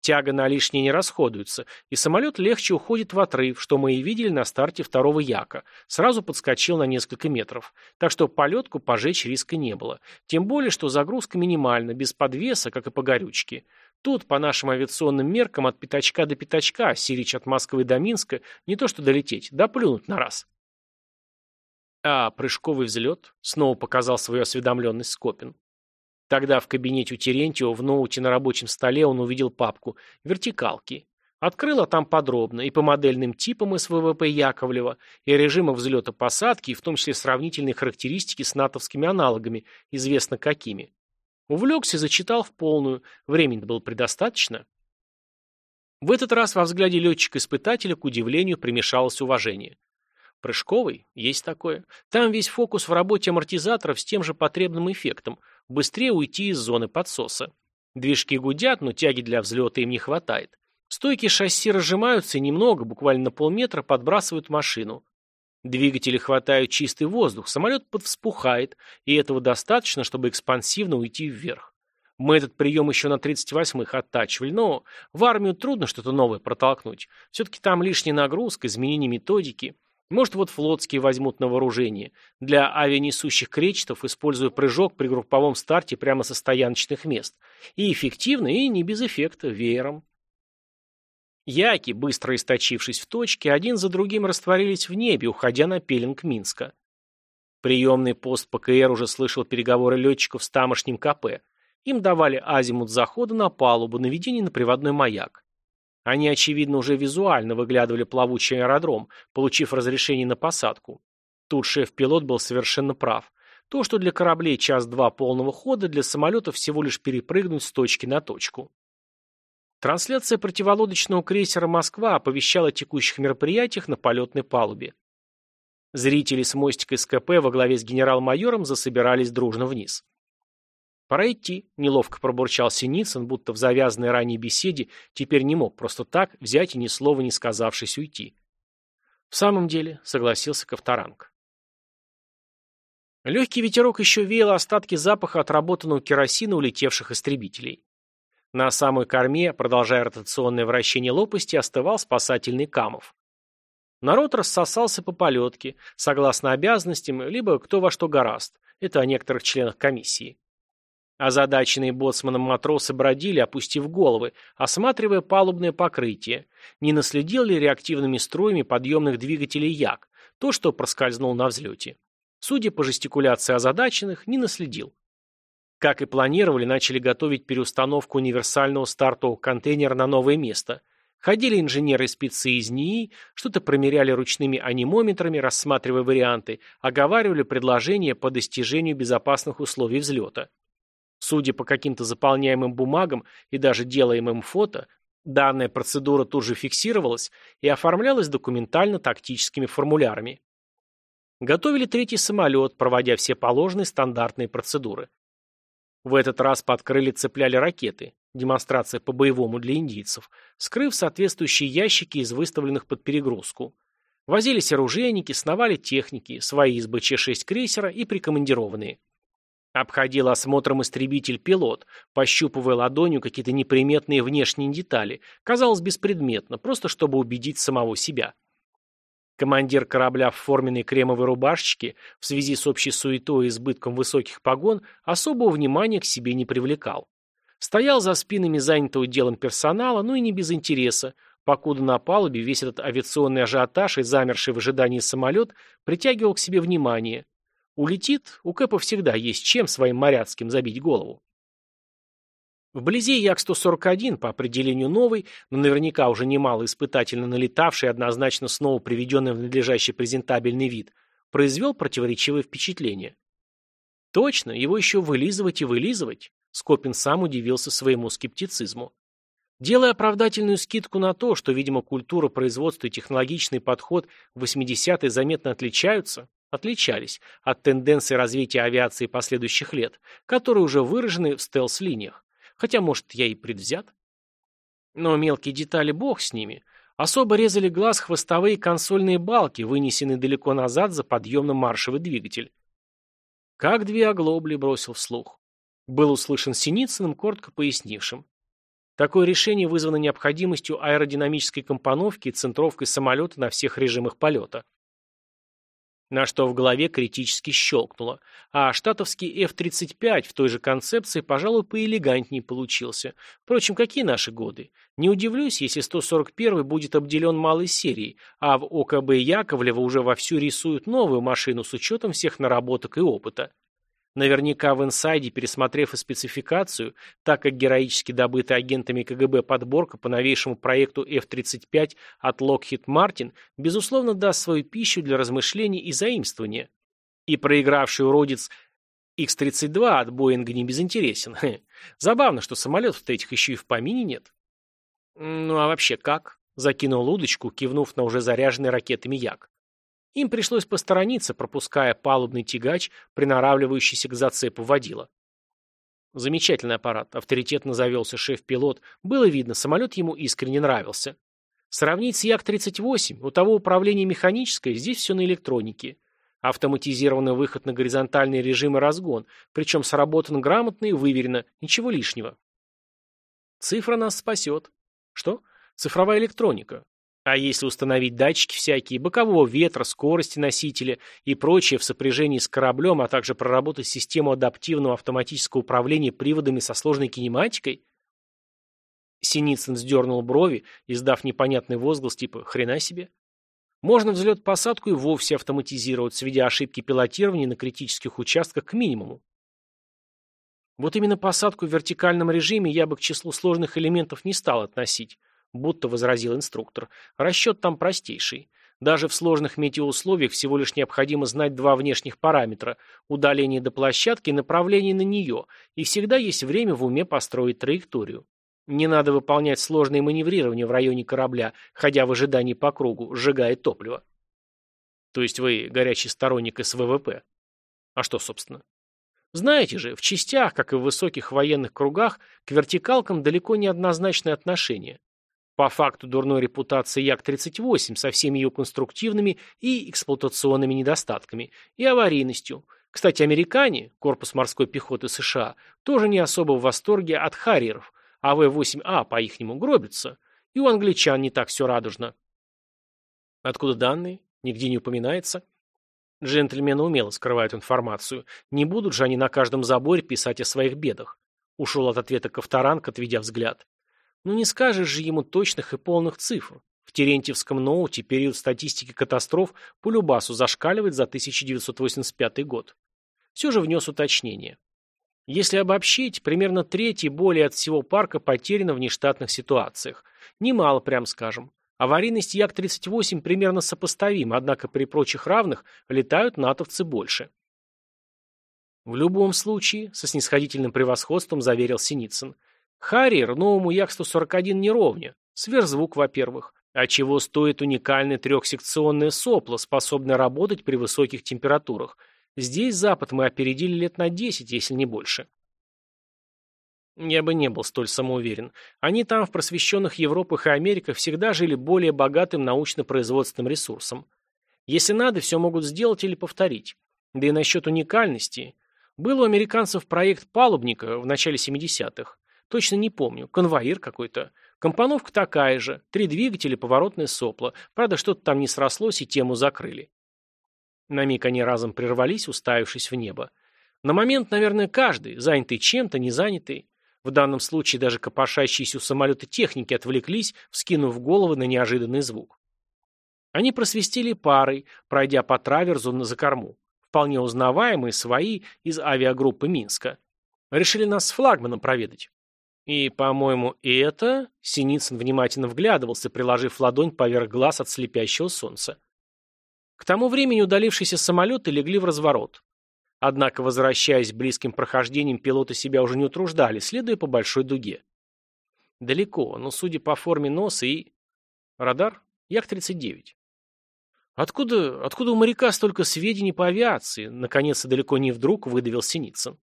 Тяга на лишнее не расходуется, и самолет легче уходит в отрыв, что мы и видели на старте второго Яка. Сразу подскочил на несколько метров. Так что полетку пожечь риска не было. Тем более, что загрузка минимальна, без подвеса, как и по горючке. Тут, по нашим авиационным меркам, от пятачка до пятачка, Сирич от Москвы до Минска, не то что долететь, да плюнуть на раз. А прыжковый взлет? Снова показал свою осведомленность Скопин. Тогда в кабинете у Терентьева в ноуте на рабочем столе он увидел папку «Вертикалки». Открыл, а там подробно, и по модельным типам СВВП Яковлева, и режимах взлета-посадки, и в том числе сравнительные характеристики с натовскими аналогами, известно какими. Увлекся и зачитал в полную, времени было предостаточно. В этот раз во взгляде летчика-испытателя, к удивлению, примешалось уважение. Прыжковый? Есть такое. Там весь фокус в работе амортизаторов с тем же потребным эффектом – быстрее уйти из зоны подсоса. Движки гудят, но тяги для взлета им не хватает. Стойки шасси разжимаются немного, буквально на полметра, подбрасывают машину. Двигатели хватают чистый воздух, самолет подвспухает, и этого достаточно, чтобы экспансивно уйти вверх. Мы этот прием еще на 38-х оттачивали, но в армию трудно что-то новое протолкнуть. Все-таки там лишняя нагрузка, изменение методики. Может, вот флотские возьмут на вооружение. Для авианесущих кречетов используя прыжок при групповом старте прямо со стояночных мест. И эффективно, и не без эффекта, веером. Яки, быстро источившись в точке, один за другим растворились в небе, уходя на пеленг Минска. Приемный пост ПКР уже слышал переговоры летчиков с тамошним КП. Им давали азимут захода на палубу, наведение на приводной маяк. Они, очевидно, уже визуально выглядывали плавучий аэродром, получив разрешение на посадку. Тут шеф-пилот был совершенно прав. То, что для кораблей час-два полного хода, для самолета всего лишь перепрыгнуть с точки на точку. Трансляция противолодочного крейсера «Москва» оповещала о текущих мероприятиях на полетной палубе. Зрители с мостика СКП во главе с генерал-майором засобирались дружно вниз. «Пора идти», — неловко пробурчал Синицын, будто в завязанной ранее беседе теперь не мог просто так взять и ни слова не сказавшись уйти. «В самом деле», — согласился Ковторанг. Легкий ветерок еще веял остатки запаха отработанного керосина улетевших истребителей. На самой корме, продолжая ротационное вращение лопасти, остывал спасательный Камов. Народ рассосался по полетке, согласно обязанностям, либо кто во что гораст. Это о некоторых членах комиссии. Озадаченные боцманом матросы бродили, опустив головы, осматривая палубное покрытие, не наследил ли реактивными струями подъемных двигателей Як, то, что проскользнул на взлете. Судя по жестикуляции озадаченных, не наследил. Как и планировали, начали готовить переустановку универсального стартового контейнера на новое место – Ходили инженеры-спецы из НИИ, что-то промеряли ручными анимометрами, рассматривая варианты, оговаривали предложения по достижению безопасных условий взлета. Судя по каким-то заполняемым бумагам и даже делаемым фото, данная процедура тут же фиксировалась и оформлялась документально-тактическими формулярами. Готовили третий самолет, проводя все положенные стандартные процедуры. В этот раз под крылья цепляли ракеты, демонстрация по-боевому для индийцев, скрыв соответствующие ящики из выставленных под перегрузку. Возились оружейники, сновали техники, свои из БЧ-6 крейсера и прикомандированные. Обходил осмотром истребитель-пилот, пощупывая ладонью какие-то неприметные внешние детали, казалось беспредметно, просто чтобы убедить самого себя. Командир корабля в форменной кремовой рубашечке в связи с общей суетой и избытком высоких погон особого внимания к себе не привлекал. Стоял за спинами занятого делом персонала, ну и не без интереса, покуда на палубе весь этот авиационный ажиотаж и замерший в ожидании самолет притягивал к себе внимание. Улетит, у Кэпа всегда есть чем своим моряцким забить голову. Вблизи Як-141, по определению новый, но наверняка уже немало испытательно налетавший, однозначно снова приведенный в надлежащий презентабельный вид, произвел противоречивое впечатление. Точно, его еще вылизывать и вылизывать. Скопин сам удивился своему скептицизму. Делая оправдательную скидку на то, что, видимо, культура производства и технологичный подход в 80-е заметно отличаются, отличались от тенденций развития авиации последующих лет, которые уже выражены в стелс-линиях. Хотя, может, я и предвзят. Но мелкие детали бог с ними. Особо резали глаз хвостовые консольные балки, вынесенные далеко назад за подъемно-маршевый двигатель. Как две оглобли бросил вслух. Был услышан Синицыным, коротко пояснившим. Такое решение вызвано необходимостью аэродинамической компоновки и центровкой самолета на всех режимах полета. На что в голове критически щелкнуло. А штатовский F-35 в той же концепции, пожалуй, поэлегантнее получился. Впрочем, какие наши годы? Не удивлюсь, если 141 будет обделен малой серией, а в ОКБ Яковлева уже вовсю рисуют новую машину с учетом всех наработок и опыта. Наверняка в инсайде, пересмотрев и спецификацию, так как героически добытая агентами КГБ подборка по новейшему проекту F-35 от Lockheed Martin, безусловно, даст свою пищу для размышлений и заимствования. И проигравший уродец X-32 от Боинга не безинтересен. Забавно, что самолетов-то этих еще и в помине нет. Ну а вообще как? Закинул удочку, кивнув на уже заряженный ракетами Як. Им пришлось посторониться, пропуская палубный тягач, приноравливающийся к зацепу водила. Замечательный аппарат, авторитетно завелся шеф-пилот. Было видно, самолет ему искренне нравился. Сравнить с Як-38, у того управление механическое, здесь все на электронике. Автоматизированный выход на горизонтальный режим и разгон, причем сработан грамотно и выверено, ничего лишнего. Цифра нас спасет. Что? Цифровая электроника. А если установить датчики всякие, бокового ветра, скорости носителя и прочее в сопряжении с кораблем, а также проработать систему адаптивного автоматического управления приводами со сложной кинематикой? Синицын сдернул брови, издав непонятный возглас типа «хрена себе». Можно взлет-посадку и вовсе автоматизировать, сведя ошибки пилотирования на критических участках к минимуму. Вот именно посадку в вертикальном режиме я бы к числу сложных элементов не стал относить, будто возразил инструктор. Расчет там простейший. Даже в сложных метеоусловиях всего лишь необходимо знать два внешних параметра – удаление до площадки и направление на нее, и всегда есть время в уме построить траекторию. Не надо выполнять сложные маневрирования в районе корабля, ходя в ожидании по кругу, сжигая топливо. То есть вы горячий сторонник СВВП? А что, собственно? Знаете же, в частях, как и в высоких военных кругах, к вертикалкам далеко не однозначное отношение. По факту дурной репутации Як-38 со всеми ее конструктивными и эксплуатационными недостатками, и аварийностью. Кстати, американе, корпус морской пехоты США, тоже не особо в восторге от харьеров, а В-8А по-ихнему гробится, и у англичан не так все радужно. Откуда данные? Нигде не упоминается. Джентльмены умело скрывают информацию. Не будут же они на каждом заборе писать о своих бедах. Ушел от ответа Ковторанг, отведя взгляд. Ну не скажешь же ему точных и полных цифр. В Терентьевском ноуте период статистики катастроф по Любасу зашкаливает за 1985 год. Все же внес уточнение. Если обобщить, примерно треть и более от всего парка потеряно в нештатных ситуациях. Немало, прям скажем. Аварийность Як-38 примерно сопоставима, однако при прочих равных летают натовцы больше. В любом случае, со снисходительным превосходством заверил Синицын, Харриер новому Як-141 не ровня. Сверхзвук, во-первых. А чего стоит уникальное трехсекционное сопло, способное работать при высоких температурах. Здесь Запад мы опередили лет на 10, если не больше. Я бы не был столь самоуверен. Они там, в просвещенных Европах и Америках, всегда жили более богатым научно-производственным ресурсом. Если надо, все могут сделать или повторить. Да и насчет уникальности. Был у американцев проект палубника в начале 70-х. Точно не помню. Конвоир какой-то. Компоновка такая же. Три двигателя, поворотное сопло. Правда, что-то там не срослось и тему закрыли. На миг они разом прервались, уставившись в небо. На момент, наверное, каждый, занятый чем-то, не занятый. В данном случае даже копошащиеся у самолета техники отвлеклись, вскинув головы на неожиданный звук. Они просвистели парой, пройдя по траверзу на закорму. Вполне узнаваемые свои из авиагруппы Минска. Решили нас с флагманом проведать. И, по-моему, это... Синицын внимательно вглядывался, приложив ладонь поверх глаз от слепящего солнца. К тому времени удалившиеся самолеты легли в разворот. Однако, возвращаясь близким прохождением, пилоты себя уже не утруждали, следуя по большой дуге. Далеко, но судя по форме носа и... Радар? Як-39. Откуда, откуда у моряка столько сведений по авиации? Наконец, далеко не вдруг выдавил Синицын.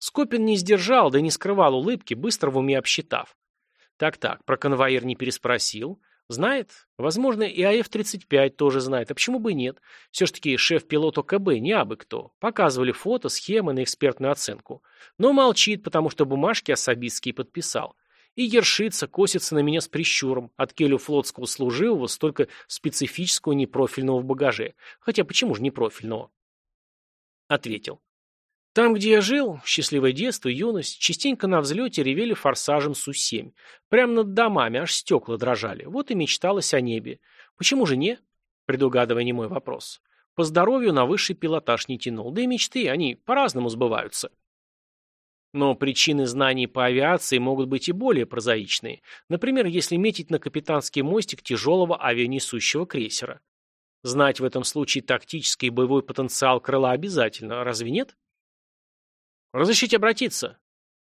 Скопин не сдержал, да не скрывал улыбки, быстро в уме обсчитав. Так-так, про конвоир не переспросил. Знает? Возможно, и АФ-35 тоже знает. А почему бы и нет? Все ж таки шеф-пилот ОКБ, не абы кто. Показывали фото, схемы на экспертную оценку. Но молчит, потому что бумажки особистские подписал. И ершится, косится на меня с прищуром. От келю флотского служивого столько специфического непрофильного в багаже. Хотя почему же непрофильного? Ответил. Там, где я жил, счастливое детство, юность, частенько на взлете ревели форсажем Су-7. Прямо над домами, аж стекла дрожали. Вот и мечталось о небе. Почему же не? Предугадывая не мой вопрос. По здоровью на высший пилотаж не тянул. Да и мечты, они по-разному сбываются. Но причины знаний по авиации могут быть и более прозаичные. Например, если метить на капитанский мостик тяжелого авианесущего крейсера. Знать в этом случае тактический и боевой потенциал крыла обязательно, разве нет? «Разрешите обратиться?»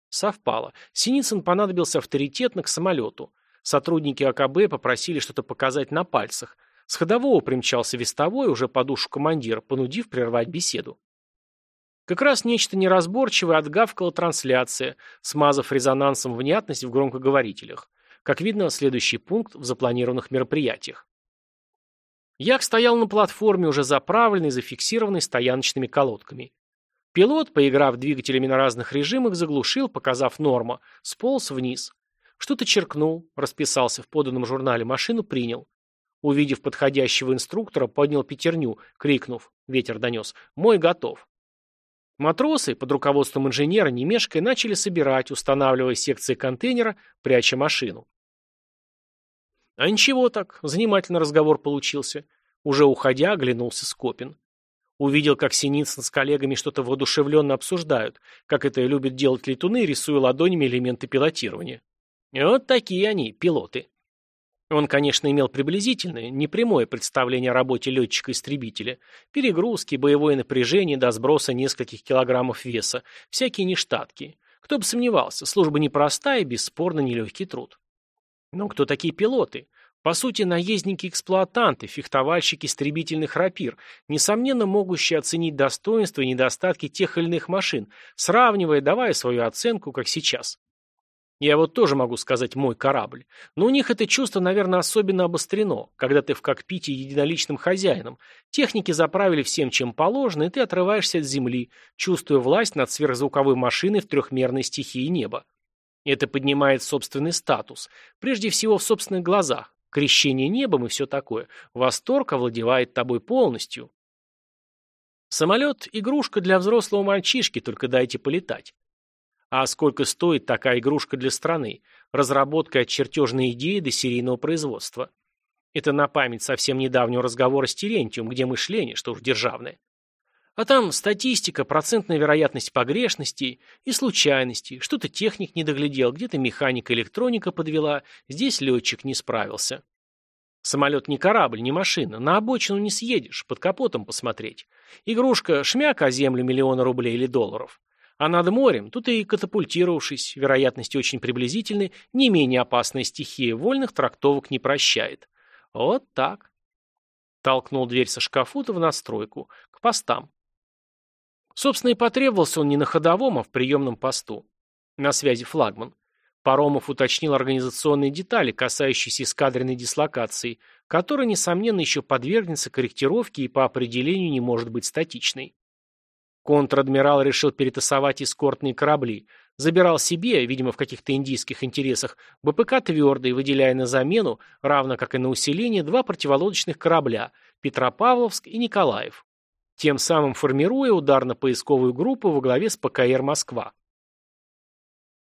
Совпало. Синицын понадобился авторитетно к самолету. Сотрудники АКБ попросили что-то показать на пальцах. С ходового примчался вестовой, уже по душу командира, понудив прервать беседу. Как раз нечто неразборчивое отгавкала трансляция, смазав резонансом внятность в громкоговорителях. Как видно, следующий пункт в запланированных мероприятиях. Як стоял на платформе, уже заправленной, зафиксированной стояночными колодками. Пилот, поиграв двигателями на разных режимах, заглушил, показав норма, сполз вниз. Что-то черкнул, расписался в поданном журнале, машину принял. Увидев подходящего инструктора, поднял пятерню, крикнув, ветер донес, «Мой готов». Матросы, под руководством инженера, не мешкая, начали собирать, устанавливая секции контейнера, пряча машину. А ничего так, занимательный разговор получился. Уже уходя, оглянулся Скопин. Увидел, как Синицын с коллегами что-то воодушевленно обсуждают, как это любят делать летуны, рисуя ладонями элементы пилотирования. вот такие они, пилоты. Он, конечно, имел приблизительное, непрямое представление о работе летчика-истребителя. Перегрузки, боевое напряжение до сброса нескольких килограммов веса, всякие нештатки. Кто бы сомневался, служба непростая и бесспорно нелегкий труд. Но кто такие пилоты? По сути, наездники-эксплуатанты, фехтовальщики истребительных рапир, несомненно могущие оценить достоинства и недостатки тех или иных машин, сравнивая, давая свою оценку, как сейчас. Я вот тоже могу сказать «мой корабль». Но у них это чувство, наверное, особенно обострено, когда ты в кокпите единоличным хозяином. Техники заправили всем, чем положено, и ты отрываешься от земли, чувствуя власть над сверхзвуковой машиной в трехмерной стихии неба. Это поднимает собственный статус, прежде всего в собственных глазах, крещение небом и все такое. Восторг овладевает тобой полностью. Самолет – игрушка для взрослого мальчишки, только дайте полетать. А сколько стоит такая игрушка для страны? Разработка от чертежной идеи до серийного производства. Это на память совсем недавнего разговора с Терентием, где мышление, что уж державное. А там статистика, процентная вероятность погрешностей и случайностей. Что-то техник не доглядел, где-то механика электроника подвела, здесь летчик не справился. Самолет не корабль, не машина, на обочину не съедешь, под капотом посмотреть. Игрушка шмяк о землю миллиона рублей или долларов. А над морем, тут и катапультировавшись, вероятности очень приблизительны, не менее опасная стихия вольных трактовок не прощает. Вот так. Толкнул дверь со шкафута в настройку, к постам. Собственно, и потребовался он не на ходовом, а в приемном посту. На связи флагман. Паромов уточнил организационные детали, касающиеся эскадренной дислокации, которая, несомненно, еще подвергнется корректировке и по определению не может быть статичной. Контр-адмирал решил перетасовать эскортные корабли. Забирал себе, видимо, в каких-то индийских интересах, БПК твердый, выделяя на замену, равно как и на усиление, два противолодочных корабля – Петропавловск и Николаев. Тем самым формируя ударно-поисковую группу во главе с ПКР «Москва».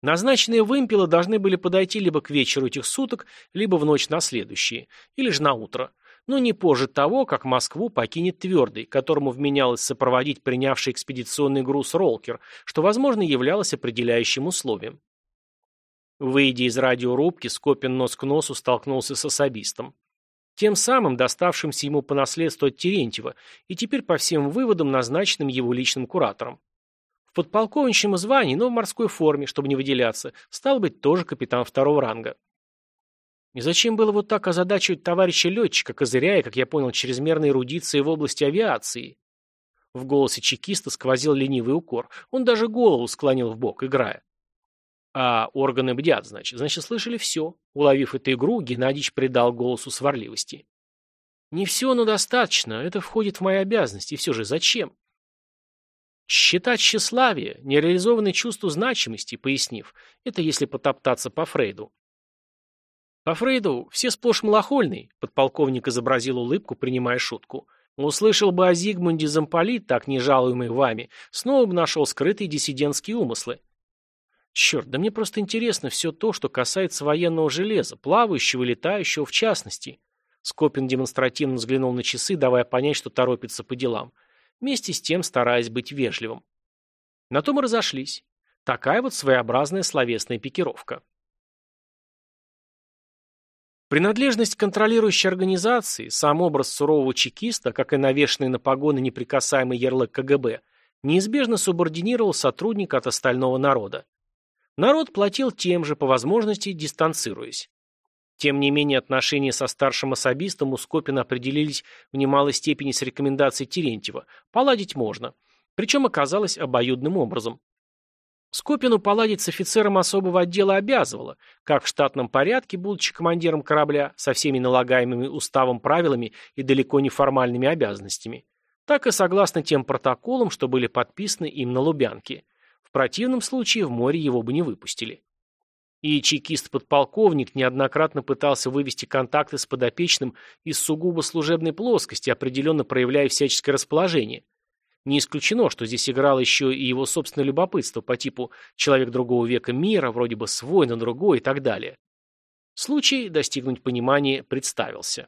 Назначенные вымпелы должны были подойти либо к вечеру этих суток, либо в ночь на следующие, или же на утро но не позже того, как Москву покинет Твердый, которому вменялось сопроводить принявший экспедиционный груз Ролкер, что, возможно, являлось определяющим условием. Выйдя из радиорубки, Скопин нос к носу столкнулся с особистом. Тем самым доставшимся ему по наследству от Терентьева и теперь по всем выводам назначенным его личным куратором. В подполковничьем звании, но в морской форме, чтобы не выделяться, стал быть тоже капитан второго ранга. И зачем было вот так озадачивать товарища летчика, козыряя, как я понял, чрезмерной эрудиции в области авиации? В голосе чекиста сквозил ленивый укор. Он даже голову склонил в бок, играя. А органы бдят, значит. Значит, слышали все. Уловив эту игру, Геннадьевич придал голосу сварливости. Не все, но достаточно. Это входит в мои обязанности. И все же зачем? Считать тщеславие, нереализованное чувство значимости, пояснив, это если потоптаться по Фрейду. По Фрейду все сплошь малохольный, подполковник изобразил улыбку, принимая шутку. Услышал бы о Зигмунде Замполит, так не жалуемый вами, снова бы нашел скрытые диссидентские умыслы. Черт, да мне просто интересно все то, что касается военного железа, плавающего и летающего в частности. Скопин демонстративно взглянул на часы, давая понять, что торопится по делам. Вместе с тем стараясь быть вежливым. На том и разошлись. Такая вот своеобразная словесная пикировка. Принадлежность контролирующей организации, сам образ сурового чекиста, как и навешенный на погоны неприкасаемый ярлык КГБ, неизбежно субординировал сотрудника от остального народа. Народ платил тем же, по возможности дистанцируясь. Тем не менее, отношения со старшим особистом у Скопина определились в немалой степени с рекомендацией Терентьева. Поладить можно. Причем оказалось обоюдным образом. Скопину поладить с офицером особого отдела обязывало, как в штатном порядке, будучи командиром корабля, со всеми налагаемыми уставом правилами и далеко не формальными обязанностями, так и согласно тем протоколам, что были подписаны им на Лубянке. В противном случае в море его бы не выпустили. И чекист-подполковник неоднократно пытался вывести контакты с подопечным из сугубо служебной плоскости, определенно проявляя всяческое расположение – не исключено, что здесь играло еще и его собственное любопытство по типу «человек другого века мира», вроде бы свой на другой и так далее. Случай достигнуть понимания представился.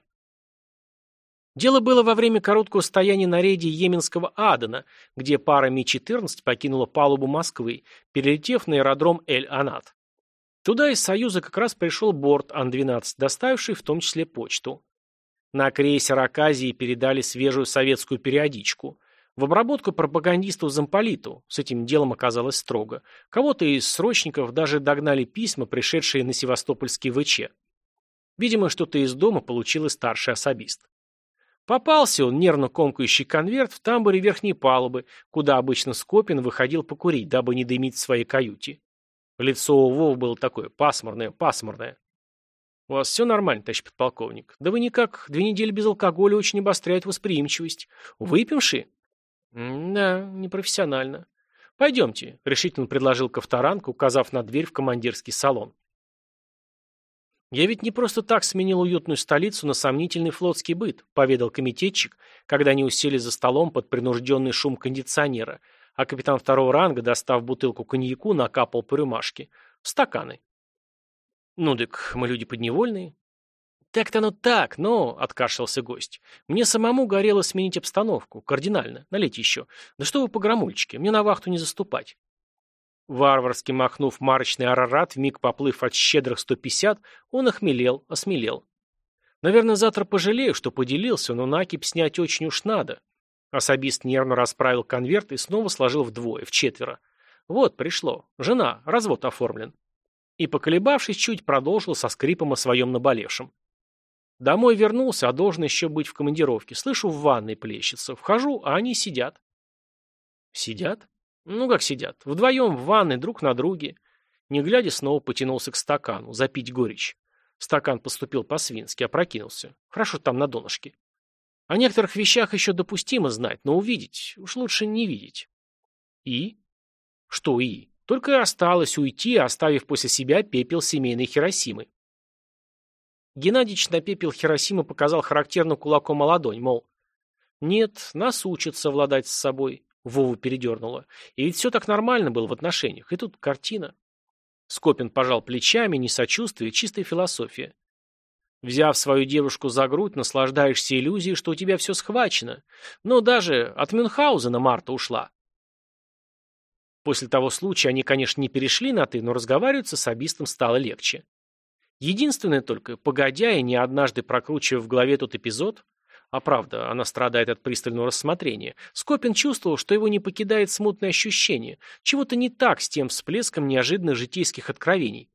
Дело было во время короткого стояния на рейде Йеменского Адена, где пара Ми-14 покинула палубу Москвы, перелетев на аэродром Эль-Анат. Туда из Союза как раз пришел борт Ан-12, доставивший в том числе почту. На крейсер Аказии передали свежую советскую периодичку – В обработку пропагандисту замполиту. С этим делом оказалось строго. Кого-то из срочников даже догнали письма, пришедшие на севастопольский ВЧ. Видимо, что-то из дома получил и старший особист. Попался он, нервно комкающий конверт, в тамбуре верхней палубы, куда обычно Скопин выходил покурить, дабы не дымить в своей каюте. Лицо у Вова было такое пасмурное, пасмурное. «У вас все нормально, товарищ подполковник? Да вы никак, две недели без алкоголя очень обостряют восприимчивость. Выпивши?» «Да, непрофессионально. Пойдемте», — решительно предложил Ковторанг, указав на дверь в командирский салон. «Я ведь не просто так сменил уютную столицу на сомнительный флотский быт», поведал комитетчик, когда они усели за столом под принужденный шум кондиционера, а капитан второго ранга, достав бутылку коньяку, накапал по рюмашке. В стаканы. «Ну, так мы люди подневольные». «Так-то оно так, но...» — откашлялся гость. «Мне самому горело сменить обстановку. Кардинально. Налейте еще. Да что вы по грамульчике, мне на вахту не заступать». Варварски махнув марочный арарат, вмиг поплыв от щедрых 150, он охмелел, осмелел. Наверное, завтра пожалею, что поделился, но накипь снять очень уж надо. Особист нервно расправил конверт и снова сложил вдвое, в четверо. Вот, пришло. Жена, развод оформлен. И, поколебавшись, чуть продолжил со скрипом о своем наболевшем. Домой вернулся, а должен еще быть в командировке. Слышу, в ванной плещется. Вхожу, а они сидят. Сидят? Ну, как сидят. Вдвоем в ванной, друг на друге. Не глядя, снова потянулся к стакану, запить горечь. Стакан поступил по-свински, опрокинулся. Хорошо там на донышке. О некоторых вещах еще допустимо знать, но увидеть уж лучше не видеть. И? Что и? Только и осталось уйти, оставив после себя пепел семейной Хиросимы. Геннадьевич на пепел Хиросимы показал характерно кулаком о ладонь, мол, нет, нас учат совладать с собой. Вову передернуло. И ведь все так нормально было в отношениях. И тут картина. Скопин пожал плечами, не сочувствие, чистая философия. Взяв свою девушку за грудь, наслаждаешься иллюзией, что у тебя все схвачено. Но даже от Мюнхгаузена Марта ушла. После того случая они, конечно, не перешли на «ты», но разговаривать с особистом стало легче. Единственное только, погодя и не однажды прокручивая в голове тот эпизод, а правда, она страдает от пристального рассмотрения. Скопин чувствовал, что его не покидает смутное ощущение. Чего-то не так с тем всплеском неожиданных житейских откровений.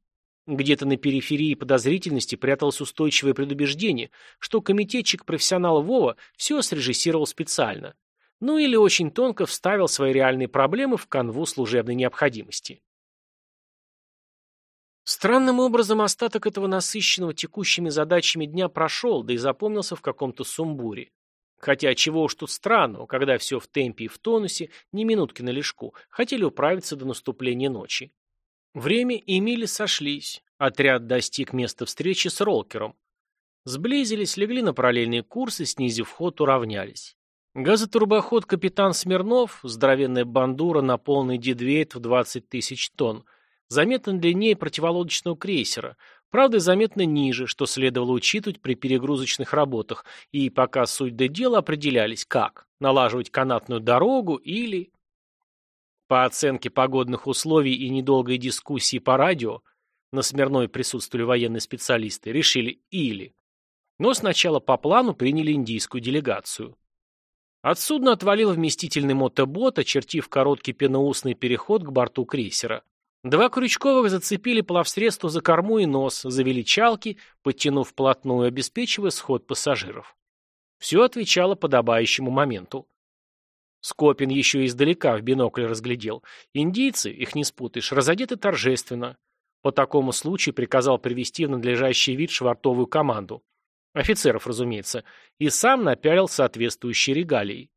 Где-то на периферии подозрительности пряталось устойчивое предубеждение, что комитетчик-профессионал Вова все срежиссировал специально. Ну или очень тонко вставил свои реальные проблемы в канву служебной необходимости. Странным образом остаток этого насыщенного текущими задачами дня прошел, да и запомнился в каком-то сумбуре. Хотя чего уж тут странного, когда все в темпе и в тонусе, ни минутки на лежку, хотели управиться до наступления ночи. Время и мили сошлись. Отряд достиг места встречи с Ролкером. Сблизились, легли на параллельные курсы, снизив ход, уравнялись. Газотурбоход «Капитан Смирнов», здоровенная бандура на полный дедвейт в 20 тысяч тонн, заметно длиннее противолодочного крейсера, правда заметно ниже, что следовало учитывать при перегрузочных работах, и пока суть до дела определялись, как – налаживать канатную дорогу или… По оценке погодных условий и недолгой дискуссии по радио, на Смирной присутствовали военные специалисты, решили или. Но сначала по плану приняли индийскую делегацию. От судна отвалил вместительный мотобот, очертив короткий пеноусный переход к борту крейсера. Два крючковых зацепили плавсредство за корму и нос, завели чалки, подтянув вплотную, обеспечивая сход пассажиров. Все отвечало подобающему моменту. Скопин еще издалека в бинокль разглядел. Индийцы, их не спутаешь, разодеты торжественно. По такому случаю приказал привести в надлежащий вид швартовую команду. Офицеров, разумеется. И сам напялил соответствующие регалии.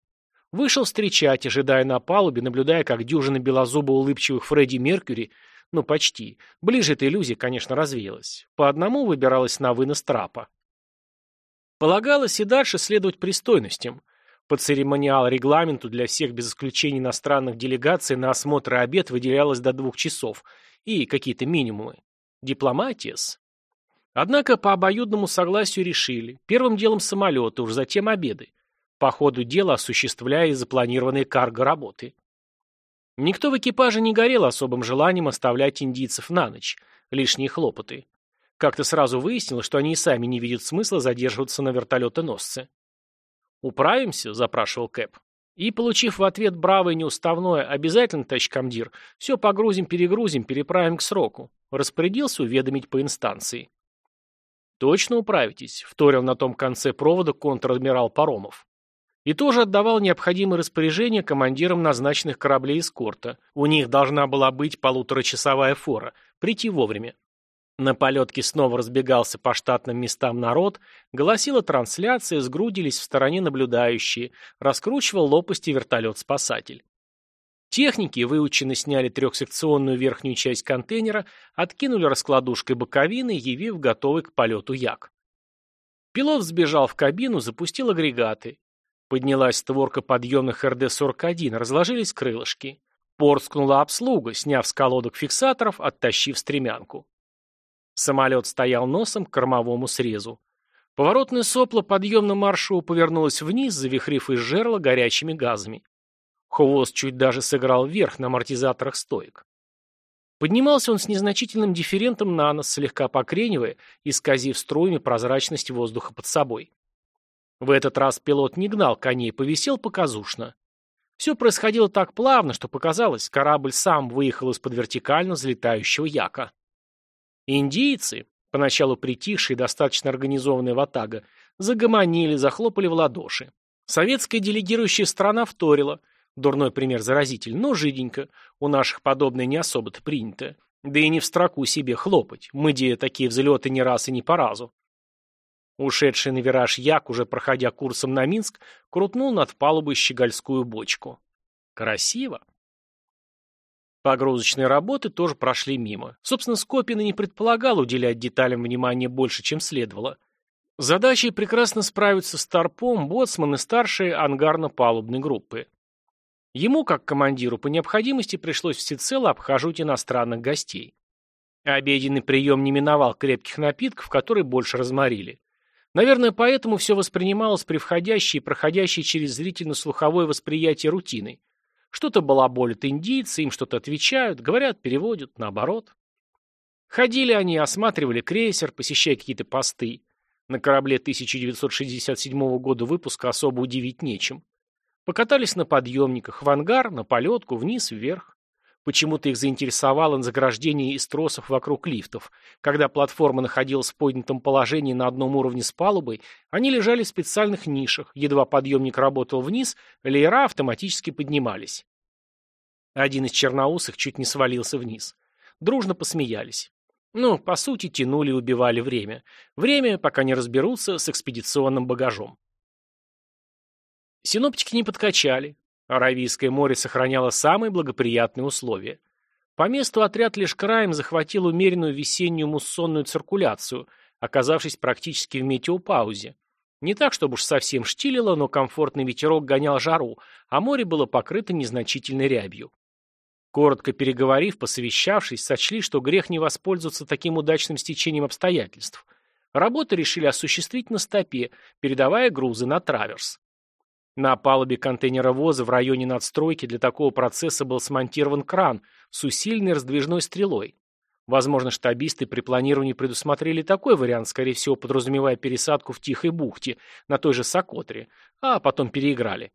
Вышел встречать, ожидая на палубе, наблюдая, как дюжина белозубо улыбчивых Фредди Меркьюри, ну почти, ближе эта иллюзия, конечно, развеялась, по одному выбиралась на вынос трапа. Полагалось и дальше следовать пристойностям. По церемониал-регламенту для всех без исключения иностранных делегаций на осмотр и обед выделялось до двух часов и какие-то минимумы. Дипломатиес. Однако по обоюдному согласию решили. Первым делом самолеты, уж затем обеды по ходу дела осуществляя запланированные карго-работы. Никто в экипаже не горел особым желанием оставлять индийцев на ночь, лишние хлопоты. Как-то сразу выяснилось, что они и сами не видят смысла задерживаться на вертолетоносце. «Управимся?» – запрашивал Кэп. И, получив в ответ бравое неуставное «Обязательно, товарищ комдир, все погрузим-перегрузим, переправим к сроку», распорядился уведомить по инстанции. «Точно управитесь», — вторил на том конце провода контр-адмирал Паромов. И тоже отдавал необходимые распоряжения командирам назначенных кораблей эскорта. У них должна была быть полуторачасовая фора. Прийти вовремя. На полетке снова разбегался по штатным местам народ, голосила трансляция, сгрудились в стороне наблюдающие, раскручивал лопасти вертолет-спасатель. Техники, выученно сняли трехсекционную верхнюю часть контейнера, откинули раскладушкой боковины, явив готовый к полету як. Пилот сбежал в кабину, запустил агрегаты. Поднялась створка подъемных РД-41, разложились крылышки. Порскнула обслуга, сняв с колодок фиксаторов, оттащив стремянку. Самолет стоял носом к кормовому срезу. Поворотное сопло подъемно маршу повернулось вниз, завихрив из жерла горячими газами. Хвост чуть даже сыграл вверх на амортизаторах стоек. Поднимался он с незначительным дифферентом на нос, слегка покренивая, исказив струями прозрачность воздуха под собой. В этот раз пилот не гнал коней, повисел показушно. Все происходило так плавно, что показалось, корабль сам выехал из-под вертикально взлетающего яка. Индийцы, поначалу притихшие, достаточно организованная ватага, загомонили, захлопали в ладоши. Советская делегирующая страна вторила. Дурной пример заразитель, но жиденько. У наших подобное не особо-то принято. Да и не в строку себе хлопать. Мы, где такие взлеты не раз и не по разу. Ушедший на вираж Як, уже проходя курсом на Минск, крутнул над палубой щегольскую бочку. Красиво. Погрузочные работы тоже прошли мимо. Собственно, Скопин и не предполагал уделять деталям внимания больше, чем следовало. Задачей прекрасно справиться с торпом, боцман и старшие ангарно-палубной группы. Ему, как командиру, по необходимости пришлось всецело обхаживать иностранных гостей. Обеденный прием не миновал крепких напитков, которые больше разморили. Наверное, поэтому все воспринималось при входящей и проходящей через зрительно-слуховое восприятие рутиной. Что-то балаболят индийцы, им что-то отвечают, говорят, переводят, наоборот. Ходили они, осматривали крейсер, посещая какие-то посты. На корабле 1967 года выпуска особо удивить нечем. Покатались на подъемниках, в ангар, на полетку, вниз, вверх. Почему-то их заинтересовало заграждение из тросов вокруг лифтов. Когда платформа находилась в поднятом положении на одном уровне с палубой, они лежали в специальных нишах. Едва подъемник работал вниз, леера автоматически поднимались. Один из черноусых чуть не свалился вниз. Дружно посмеялись. Ну, по сути, тянули и убивали время. Время, пока не разберутся с экспедиционным багажом. Синоптики не подкачали. Аравийское море сохраняло самые благоприятные условия. По месту отряд лишь краем захватил умеренную весеннюю муссонную циркуляцию, оказавшись практически в метеопаузе. Не так, чтобы уж совсем штилило, но комфортный ветерок гонял жару, а море было покрыто незначительной рябью. Коротко переговорив, посовещавшись, сочли, что грех не воспользоваться таким удачным стечением обстоятельств. Работы решили осуществить на стопе, передавая грузы на траверс. На палубе контейнеровоза в районе надстройки для такого процесса был смонтирован кран с усиленной раздвижной стрелой. Возможно, штабисты при планировании предусмотрели такой вариант, скорее всего, подразумевая пересадку в Тихой бухте, на той же Сокотре, а потом переиграли.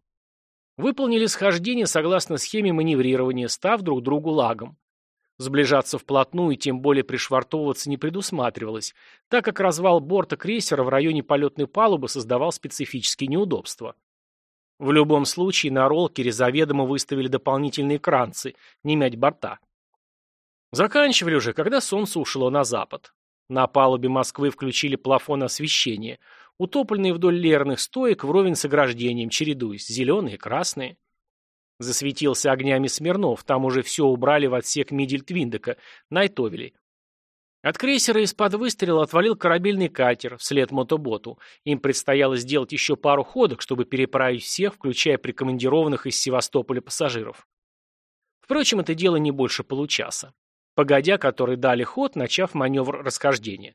Выполнили схождение согласно схеме маневрирования, став друг другу лагом. Сближаться вплотную и тем более пришвартовываться не предусматривалось, так как развал борта крейсера в районе полетной палубы создавал специфические неудобства. В любом случае на ролкере заведомо выставили дополнительные кранцы, не мять борта. Заканчивали уже, когда солнце ушло на запад. На палубе Москвы включили плафон освещения, утопленные вдоль лерных стоек вровень с ограждением, чередуясь, зеленые, красные. Засветился огнями Смирнов, там уже все убрали в отсек Мидельтвиндека, Найтовели. От крейсера из-под выстрела отвалил корабельный катер вслед мотоботу. Им предстояло сделать еще пару ходок, чтобы переправить всех, включая прикомандированных из Севастополя пассажиров. Впрочем, это дело не больше получаса. Погодя, который дали ход, начав маневр расхождения.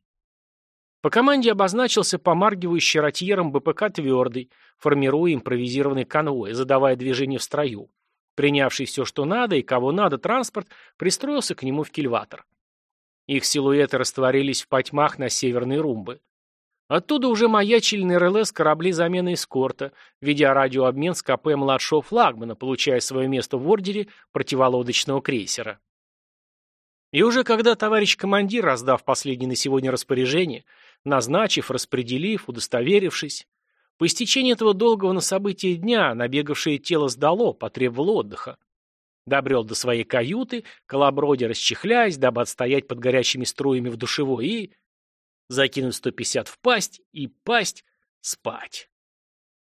По команде обозначился помаргивающий ротьером БПК «Твердый», формируя импровизированный конвой, задавая движение в строю. Принявший все, что надо и кого надо, транспорт пристроился к нему в кильватор. Их силуэты растворились в потьмах на северной румбы. Оттуда уже маячили на РЛС корабли замены эскорта, ведя радиообмен с КП младшего флагмана, получая свое место в ордере противолодочного крейсера. И уже когда товарищ командир, раздав последнее на сегодня распоряжение, назначив, распределив, удостоверившись, по истечении этого долгого на события дня набегавшее тело сдало, потребовало отдыха. Добрел до своей каюты, колоброди расчехляясь, дабы отстоять под горячими струями в душевой и закинуть 150 в пасть и пасть спать.